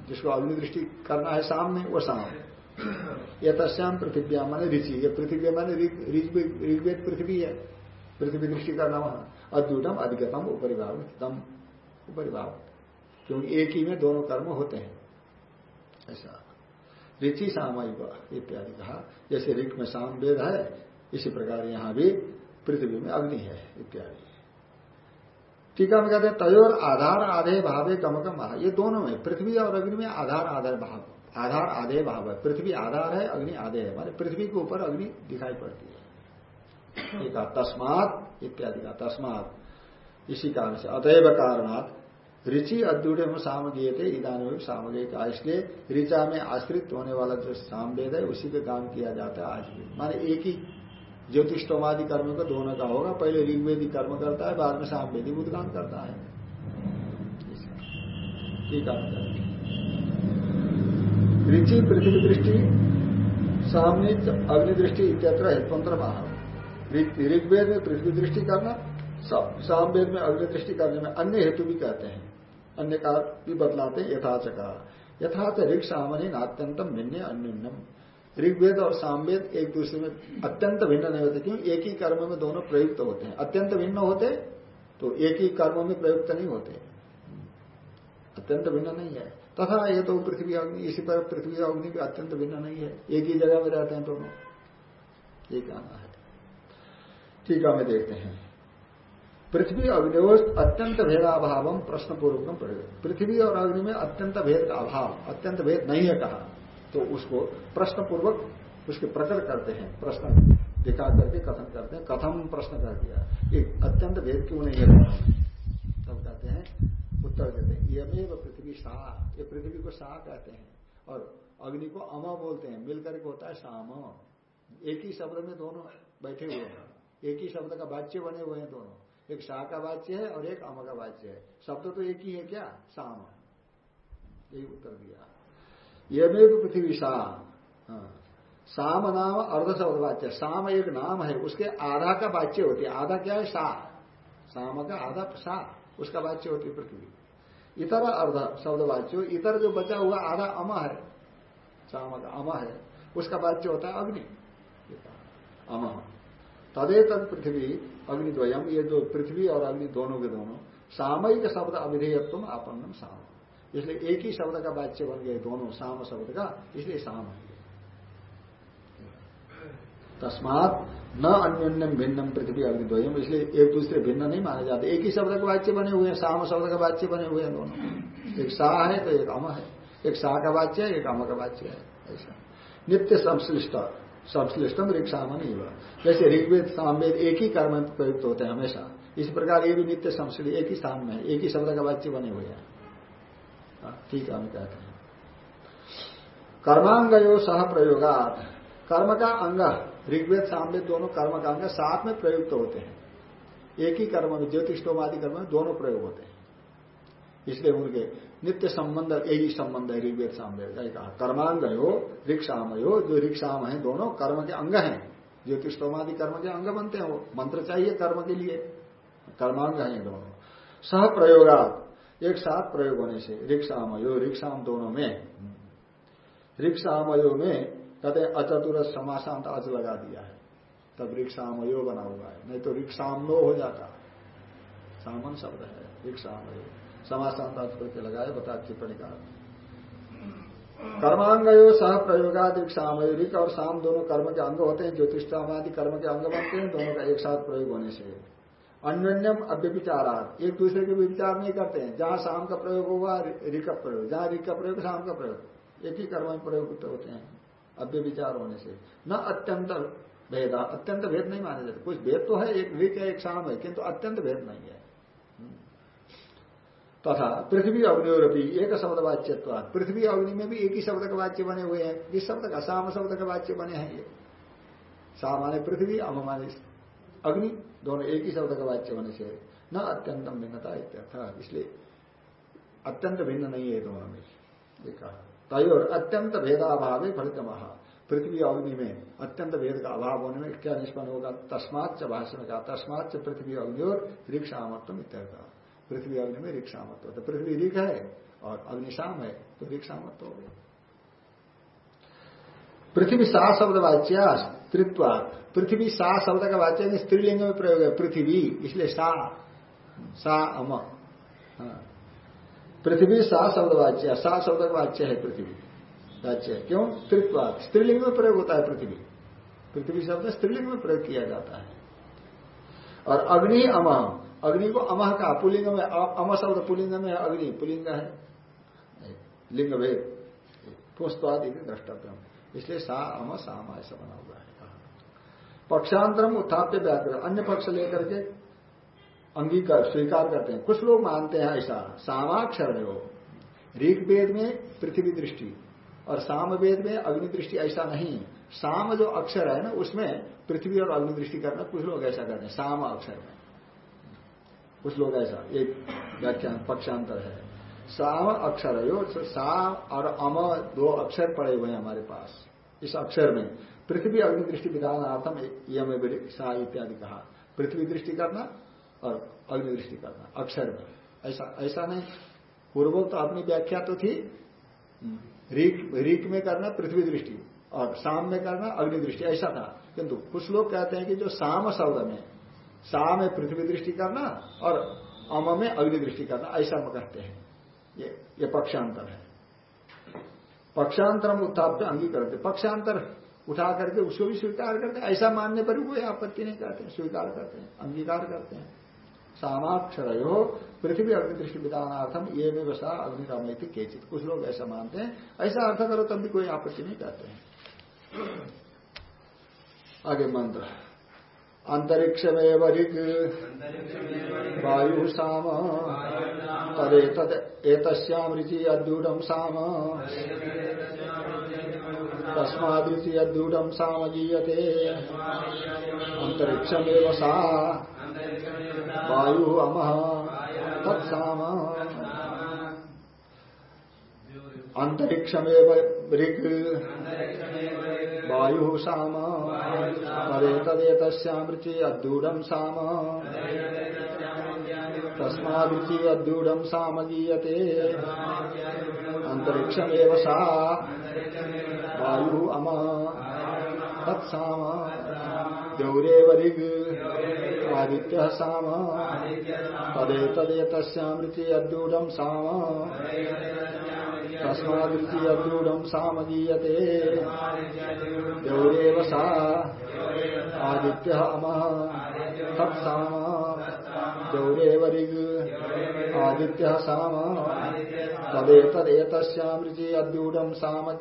जिसको अग्नि दृष्टि करना है शाम में, वो शाम ये तस्याम पृथ्व्या माने ऋचि ये पृथ्वी माने ऋग्वेद पृथ्वी है। पृथ्वी दृष्टि करना वहाँ। अद्यूटम अधिगतम उपरिभाव तम उपरिभाव क्योंकि एक ही में दोनों कर्म होते हैं। ऐसा। ऋचि सामयिक, इत्यादि कहा। जैसे ऋख में साम वेद है, इसी प्रकार यहाँ भी पृथ्वी में अग्नि है, इत्यादि। टीका में कहते हैं, तयोर आधार आधे भावे गमकम भाव ये दोनों में पृथ्वी और अग्नि में आधार आधार भाव। आधार आधे भाव है। पृथ्वी आधार है, अग्नि आधे है। माने पृथ्वी के ऊपर अग्नि दिखाई पड़ती है। तस्मात इत्यादि का तस्मात। इसी कारण से। अतएव कारणात ऋचि अद्युढ़ सामगीय थे इधान सामगीय का इसलिए ऋचा में आश्रित होने वाला जो सामवेद है, उसी पे काम किया जाता है आज भी। माने एक ही ज्योतिषोमादि कर्म का दोनों का होगा। पहले ऋग्वेदी कर्म करता है, बाद में सामवेदी उद्गान करता है। ऋचि पृथ्वी दृष्टि सामने अग्नि दृष्टि, इत्यत्र हेतुअंतर महा ऋग्वेद में पृथ्वी दृष्टि करना सामवेद में अग्नि दृष्टि करने में अन्य हेतु भी कहते हैं। अन्य का भी बदलाते यथाच का यथाच ऋग सामनी अत्यंतम भिन्न अन्यूनम ऋग्वेद और सामवेद एक दूसरे में अत्यंत भिन्न नहीं होते क्यों एक ही कर्म में दोनों प्रयुक्त होते हैं। अत्यंत भिन्न होते तो एक ही कर्म में प्रयुक्त नहीं होते। अत्यंत भिन्न नहीं है। तथा ये तो पृथ्वी अग्नि, इसी पर पृथ्वी अग्नि भी अत्यंत भिन्न नहीं है। एक ही जगह में रहते हैं दोनों। ये कहना है। है हमें देखते हैं। पृथ्वी अग्निवश अत्यंत भेदाभाव प्रश्न पूर्वक पृथ्वी और अग्नि में अत्यंत भेद का अभाव, अत्यंत भेद नहीं है कहा। तो उसको प्रश्न पूर्वक उसके प्रकट करते हैं, प्रश्न दिखा करके, कथन करते हैं, कथम प्रश्न कर दिया। कि अत्यंत भेद क्यों नहीं है? तब कहते हैं, उत्तर देते हैं, यमेव पृथ्वी शाह ये पृथ्वी को शाह कहते हैं और अग्नि को अमा बोलते हैं। मिलकर के होता है शाम एक ही शब्द में दोनों बैठे हुए हैं। एक ही शब्द का वाच्य बने हुए हैं दोनों। एक शाह का वाच्य है और एक अम का वाच्य है। शब्द तो एक ही है क्या? शाम यही उत्तर दिया। ये में भी पृथ्वी शाह हाँ। साम नाम अर्ध शब्द वाच्य। शाम एक नाम है। उसके आधा का वाच्य होती है। आधा क्या है? शाह साम का आधा शाह उसका वाच्य होती है पृथ्वी। इतर अर्ध शब्द वाच्य। इतर जो बचा हुआ आधा अम है। शाम का अम है। उसका वाच्य होता है अग्नि। अम। तदे तद पृथ्वी अग्निद्वयम, ये जो पृथ्वी और अग्नि दोनों के दोनों, सामयिक शब्द अविधेयत्व आपन्नम, साम। इसलिए एक ही शब्द का वाच्य बन गए दोनों, साम शब्द का, इसलिए साम है तस्मात न अन्योन्यम भिन्नम पृथ्वी अग्निद्वयम, इसलिए एक दूसरे भिन्न नहीं माने जाते। एक ही शब्द का वाच्य बने हुए हैं, साम शब्द का वाच्य बने हुए हैं दोनों। एक सा है तो एक अम है। एक सा का वाच्य है, एक अम का वाच्य है, ऐसा। नित्य संश्लिष्ट। संश्लिष्टम रिक्साम नहीं हुआ जैसे ऋग्वेद सामवेद एक ही कर्म प्रयुक्त होते हैं हमेशा। इस प्रकार ये भी नित्य संश्लिष्ट एक ही स्थान में एक ही शब्द का वाच्य बने हुए हैं। हाँ, ठीक है हम कहते हैं। कर्मांगयो सह प्रयोगात। कर्म का अंग ऋग्वेद सामवेद दोनों कर्म का अंग साथ में प्रयुक्त होते हैं। एक ही कर्म में ज्योतिषोमादि कर्म में दोनों प्रयोग होते हैं। इसलिए उनके नित्य संबंध यही संबंध है, ऋग्वेद सामवेद कहा कर्मांग हो ऋक्षाम हो जो ऋक्षाम है दोनों कर्म के अंग हैं ज्योतिषोमादि कर्म के अंग बनते हैं, वो मंत्र चाहिए कर्म के लिए। कर्मांग है दोनों। सह प्रयोगा एक साथ प्रयोग होने से ऋक्षामयो, ऋक्षाम दोनों में, ऋक्षामयो में कहते अचतुर समासांत अच लगा दिया है। तब रिक्सामयो बना हुआ है, नहीं तो रिक्सामनो हो जाता। सामन शब्द है रिक्सामयो समासांत अच करके लगाए बता टिप्पणी का कर्मांगयो सह प्रयोगाद रिक्सामय रिक और शाम दोनों कर्म के अंग होते हैं ज्योतिषामादि कर्म के अंग बनते हैं, दोनों का एक साथ प्रयोग होने से। अन्योन्यम अव्यविचारात एक दूसरे के विचार नहीं करते हैं। जहाँ शाम का प्रयोग होगा, रिक का प्रयोग, जहाँ रिक का प्रयोग शाम का प्रयोग। एक ही कर्म प्रयोग होते हैं अव्य विचार होने से। न अत्यंत भेद अत्यंत भेद नहीं माने जाते। कुछ भेद तो है, एक विक है, एक शाम है, किंतु अत्यंत भेद नहीं है। तथा पृथ्वी अग्नियोरपी एक शब्द वाच्यत्व पृथ्वी अग्नि में भी एक ही शब्द का वाच्य बने हुए हैं। किस शब्द का साम शब्द का वाच्य बने हैं ये। सा माने पृथ्वी, अम माने अग्नि, दोनों एक ही शब्द का वाच्य होने से। न अत्यंतम भिन्नता इत्यर्थ। इसलिए अत्यंत भिन्न नहीं है दोनों में। ये कहा। तयोर अत्यंत भेदाभाव फलित महा पृथ्वी अग्नि में अत्यंत भेद का अभाव होने में क्या निष्पन्न होगा? तस्मात भाषण का तस्मात पृथ्वी अग्नि और रिक्षामत्व इत्यर्थ। पृथ्वी अग्नि में रिक्षामत्व तो पृथ्वी रिक है और अग्निशाम है तो रिक्षामत्व हो गया। पृथ्वी सा शब्द वाच्या त्रित्वा। पृथ्वी सा शब्द का वाच्य स्त्रीलिंग में प्रयोग है, पृथ्वी, इसलिए सा सा अम। हाँ। पृथ्वी सा शब्द वाच्य, सा शब्द का वाच्य है पृथ्वी। वाच्य क्यों? त्रित्व। स्त्रीलिंग में प्रयोग होता है पृथ्वी। पृथ्वी शब्द स्त्रीलिंग में प्रयोग किया जाता है। और अग्नि अमह अग्नि को अमह का पुलिंग में अम शब्द पुलिंग में अग्नि, पुलिंग है। लिंग भेद पुष्पादि द्रष्टव्य इसलिए सा अम साम, ऐसा बना हुआ है पक्षांतरम उत्थाप्य व्याकरण अन्य पक्ष लेकर के अंगीकार, स्वीकार करते हैं। कुछ लोग मानते हैं ऐसा सामाक्षर हो ऋग वेद में पृथ्वी दृष्टि और साम वेद में अग्नि दृष्टि ऐसा नहीं। साम जो अक्षर है ना, उसमें पृथ्वी और अग्नि दृष्टि करना कुछ लोग ऐसा करते हैं, साम अक्षर में। कुछ लोग ऐसा, एक व्याख्यान, पक्षांतर है। साम अक्षर है साम और अम दो अक्षर पड़े हुए हैं हमारे पास, इस अक्षर में। पृथ्वी, अग्नि, दृष्टि, विधान विधानार्थम यम सा, इत्यादि कहा। पृथ्वी, दृष्टि करना और अग्नि, दृष्टि करना, अक्षर में। ऐसा ऐसा नहीं। पूर्वोक्त तो अपनी व्याख्या तो थी। रीक रीक में करना पृथ्वी दृष्टि और शाम में करना अग्नि दृष्टि, ऐसा था। किंतु कुछ लोग कहते हैं कि जो शाम शब्द में शाम में पृथ्वी दृष्टि करना और अम में अग्नि दृष्टि करना, ऐसा में कहते हैं। ये ये पक्षांतर है। पक्षांतर हम उत्थाप्य, अंगीकरण पक्षांतर उठा करके उसको भी स्वीकार करते हैं। ऐसा मानने पर भी कोई आपत्ति नहीं करते स्वीकार करते हैं, अंगीकार करते हैं। सामाक्षर हो पृथ्वी अग्निदृष्टि विधानार्थम ये व्यवस्था अग्निरामयती केचित। कुछ लोग ऐसा मानते हैं। ऐसा अर्थ करो तब भी कोई आपत्ति नहीं करते हैं। आगे मंत्र। अंतरिक्ष में ऋग वायु साम। तदेतश्याम अद्यूढ़ साम। तस्मादृचि अद्यूढ़ साम गीयते। अंतरिक्षमेव सा। वायु अम। तत्साम। अंतरिक्षमेव ऋग वायु साम। तदेतदेतस्यामृति अद्यूढ़ साम। तस्मादृचि अद्यूढ़ साम गीयते अंतरिक्षमेव सा। वायु अम। तत्साम। द्यौरेव ऋग। आदित्य साम। तदेतदेतस्यामृति अद्यूढ़ साम। तस्मादृति अद्रूढ़ सामगीयते देवरेव सा। आदित्य अम। तत्साम देवरेव ऋग। आदित्य साम। तदेतदेतस्यामृति अद्यूढ़ साम।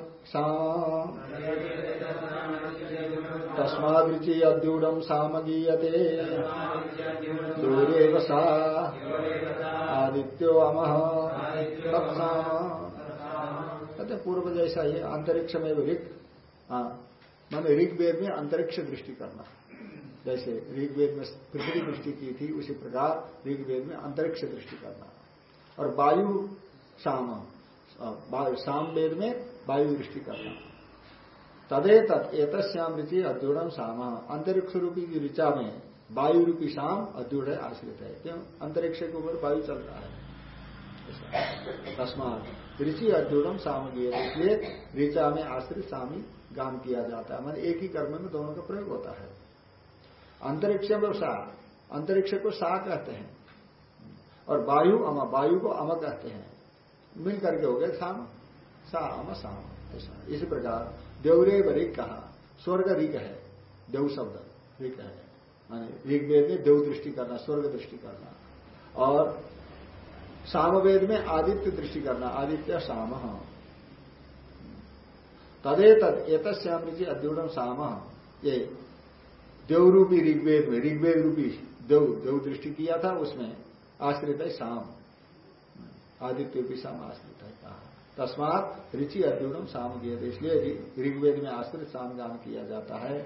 तस्मादृचि अद्यूढ़ सामगीयते देवरेव सा। आदित्यो अम। तत्साम कहते पूर्व जैसा ही अंतरिक्ष में ऋग हाँ मैंने ऋग्वेद में अंतरिक्ष दृष्टि करना। जैसे ऋग्वेद में पृथ्वी दृष्टि की थी, उसी प्रकार ऋग्वेद में अंतरिक्ष दृष्टि करना। और वायु शाम शाम वेद में वायु दृष्टि करना। तदे तत् एतस्यामृति अद्युढ़ साम। अंतरिक्ष रूपी की ऋचा में वायु रूपी शाम अद्युढ़ आश्रित है। क्यों? अंतरिक्ष के ऊपर वायु चल रहा है। तस्मात ऋषि अद्युड़म सामगी इसलिए ऋचा में आश्रित सामी गान किया जाता है। मैंने एक ही कर्म में दोनों का प्रयोग होता है। अंतरिक्ष में सा, अंतरिक्ष को सा कहते हैं और वायु अम, वायु को अम कहते हैं। मिल करके हो गए साम, सा, अम, साम, ऐसा। इसी प्रकार देवरे रिक कहा, स्वर्ग रिक है, देव शब्द रिक है। ऋग्वेद में देव दृष्टि करना, स्वर्ग दृष्टि करना। और सामवेद में आदित्य दृष्टि करना, आदित्य साम। तदे तद एतस्यामृति अद्युढ़ साम। ये देवरूपी ऋग्वेद में, ऋग्वेद रूपी देव देव दृष्टि किया था, उसमें आश्रित है शाम आदित्य रूपी शाम आश्रित है, कहा। तस्मात ऋचि अद्युढ़ साम किया था, इसलिए ऋग्वेद में आश्रित साम गान किया जाता है।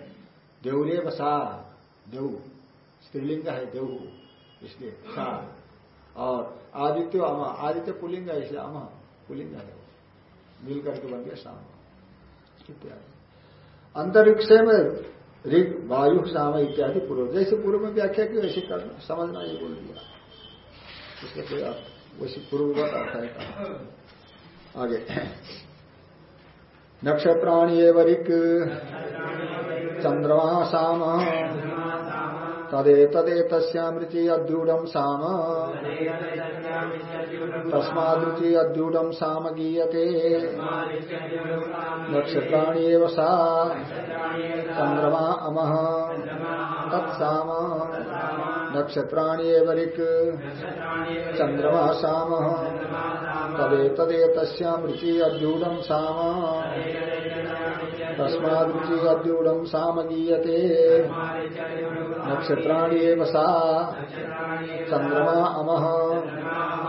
देवरे बसा देव स्त्रीलिंग है देव इसलिए और आदित्य अम, आदित्य पुलिंग है, इसलिए अम पुलिंग है। मिल करके बन गया शाम इत्यादि। अंतरिक्ष में ऋग, वायु शाम इत्यादि पूर्व। जैसे पूर्व में व्याख्या की, वैसे करना समझना ये बोल दिया। उसका कोई अर्थ, वैसे पूर्ववत अर्थ है आगे। नक्षत्राणी एवं चंद्रमा शाम तदेतदेतस्यामृति अद्यूढ़ साम। तस्मादृति अद्यूढ़ साम गीयते। नक्षत्राणी सा। चंद्रमा अमः। तत्साम। नक्षत्राणी ऋक्। चंद्रमा साम। तदेतदेतस्यामृति अद्यूढ़ साम। तस्मादृचि अद्यूढ़ साम गीयते नक्षत्राणी सा। चंद्रमा अमह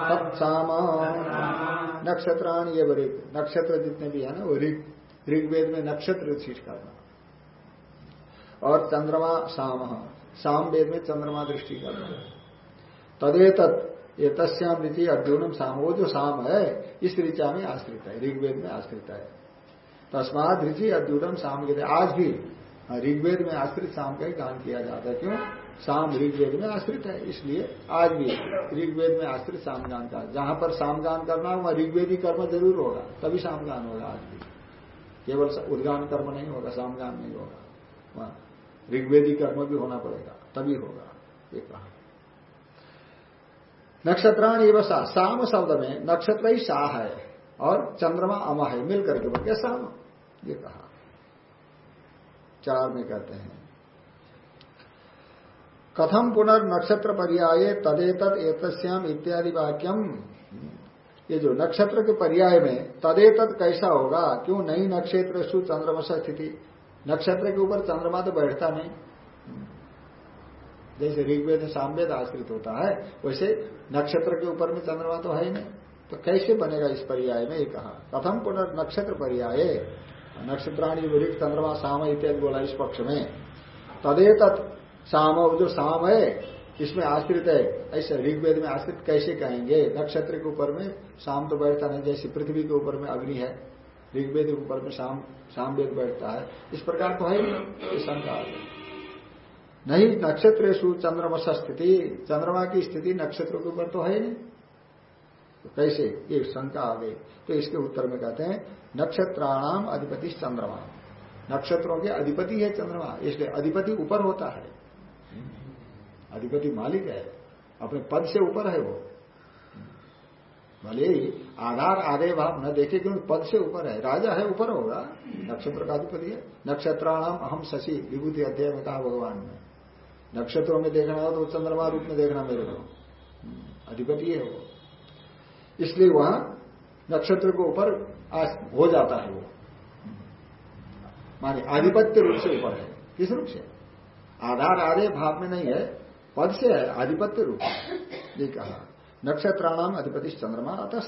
तत्साम। नक्षत्राणी ऋग। नक्षत्र जितने भी है ना, वो ऋग। ऋग्वेद में नक्षत्र सीट करना और चंद्रमा साम। साम वेद में चंद्रमा दृष्टि करना तदे तत् ये तस्याम ऋचि अर्जुनम साम। वो जो साम है, इस ऋचा में आश्रित है, ऋग्वेद में आश्रित है। तस्मात ऋचि अद्युतम साम के आज भी ऋग्वेद में आश्रित शाम का ही गान किया जाता है। क्यों? शाम ऋग्वेद में आश्रित है, इसलिए आज भी ऋग्वेद में आश्रित शाम गान का। जहाँ पर शाम गान करना वहाँ ऋग्वेदी कर्म ज़रूर होगा, तभी शाम गान होगा आज भी। केवल उद्गान कर्म नहीं होगा शाम गान नहीं होगा। वहाँ ऋग्वेदी कर्म भी होना पड़ेगा, तभी होगा, ये कहा। नक्षत्राण एवं शाम शब्द में नक्षत्र ही शाह है और चंद्रमा अमा है, मिलकर के बोल गया शाम ये कहा। चार में कहते हैं। कथम पुनर्नक्षत्र पर्याय तदेतत एतस्याम इत्यादि वाक्यम। ये जो नक्षत्र के पर्याय में तदेतत कैसा होगा? क्यों नहीं नक्षत्र सु चंद्रमसा स्थिति? नक्षत्र के ऊपर चंद्रमा तो बैठता नहीं। जैसे ऋग्वेद सामवेद आश्रित होता है, वैसे नक्षत्र के ऊपर में चंद्रमा तो है ही नहीं। तो कैसे बनेगा इस पर्याय में? ये कहा। कथम पुनर्नक्षत्र पर्याय नक्षत्राणी विरिक्त चंद्रमा साम इत्यादि बोला इस पक्ष में। तदे तदेत साम जो साम है, इसमें आश्रित है। ऐसे ऋग्वेद में आश्रित कैसे कहेंगे? नक्षत्र के ऊपर में शाम तो बैठता नहीं, जैसे पृथ्वी के ऊपर में अग्नि है, ऋग्वेद के ऊपर में शाम शाम वेद बैठता है। इस प्रकार तो है नहीं शंका नहीं नक्षत्र चंद्रमस स्थिति, चंद्रमा की स्थिति नक्षत्रों के ऊपर तो है नहीं। तो कैसे? ये शंका आ गई तो इसके उत्तर में कहते हैं, नक्षत्राणाम अधिपति चंद्रमा। नक्षत्रों के अधिपति है चंद्रमा, इसलिए अधिपति ऊपर होता है। अधिपति मालिक है, अपने पद से ऊपर है वो। भले ही आधार आधे भाव न देखे, क्योंकि पद से ऊपर है। राजा है, ऊपर होगा। नक्षत्र का अधिपति है। नक्षत्राणाम अहम शशि, विभूति अध्याय में कहा भगवान ने नक्षत्रों में देखना हो तो चंद्रमा रूप में देखना मेरे को। अधिपति है वो। इसलिए वहाँ नक्षत्र के ऊपर हो जाता है वो। माने आधिपत्य रूप से ऊपर है। किस रूप से? आधार आधे भाव में नहीं है, पद से है, आधिपत्य रूप ये कहा, नक्षत्राणाम अधिपति चंद्रमा, अतः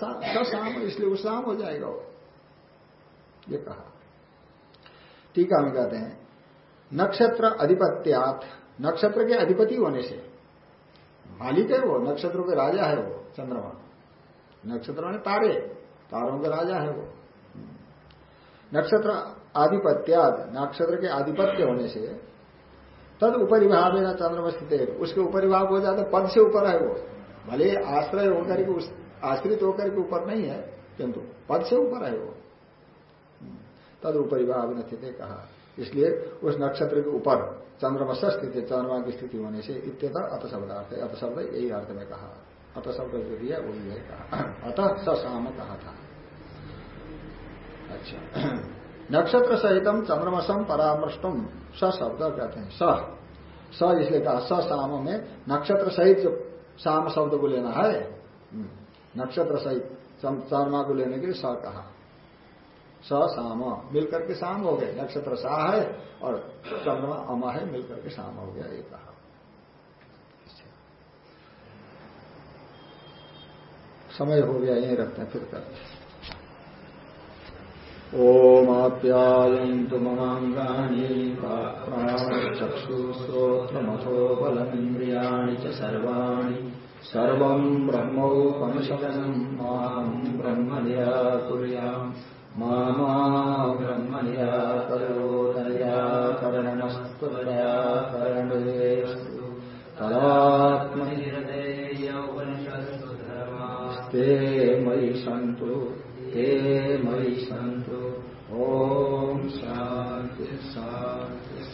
शाम इसलिए वो शाम हो जाएगा वो। ये कहा। टीका में कहते हैं, नक्षत्र अधिपत्यात, नक्षत्र के अधिपति होने से, मालिक है वो, नक्षत्रों के राजा है वो, चंद्रमा। नक्षत्र ने तारे। तारों के राजा है वो। नक्षत्र आधिपत्याद नक्षत्र के आधिपत्य होने से तद उपरिभाव है ना चंद्रमा स्थित। उसके उपरिभाव हो जाता पद से ऊपर है वो। भले आश्रय होकर के उस, आश्रित होकर के ऊपर नहीं है, किंतु पद से ऊपर है वो। तद उपरिभाव स्थित कहा। इसलिए उस नक्षत्र के ऊपर चंद्रमा स्थित चंद्रमा की स्थिति होने से इत्यता अत शब्दार्थ अत शब्द यही अर्थ में कहा। अत शब्द जो दिया वही है कहा। अतः ससाम कहा था। अच्छा। नक्षत्र सहितम चंद्रमसम परामृष्टम स शब्द कहते हैं। स। स इसलिए कहा साम में नक्षत्र सहित जो शाम शब्द को लेना है हम्म, नक्षत्र सहित चंद्रमा को लेने के लिए स कहा। स साम मिलकर के शाम हो गए। नक्षत्र सा है और चंद्रमा अमा है मिलकर के शाम हो गया ये कहा। समय हो गया, यही रखते हैं, फिर करते ओमाप्यायन्तु ममाङ्गानि चक्षुश्रोत्रमथो बलमिन्द्रियाणि च सर्वाणि। सर्वम् ब्रह्मोपनिषदम् माम् ब्रह्म निराकुर्याम् मा दयाकरणेस्तु तदात्मनिरदेयौपनिषत्स्ते मयि सन्तु ते मयि ॐ शान्ति शान्ति शान्ति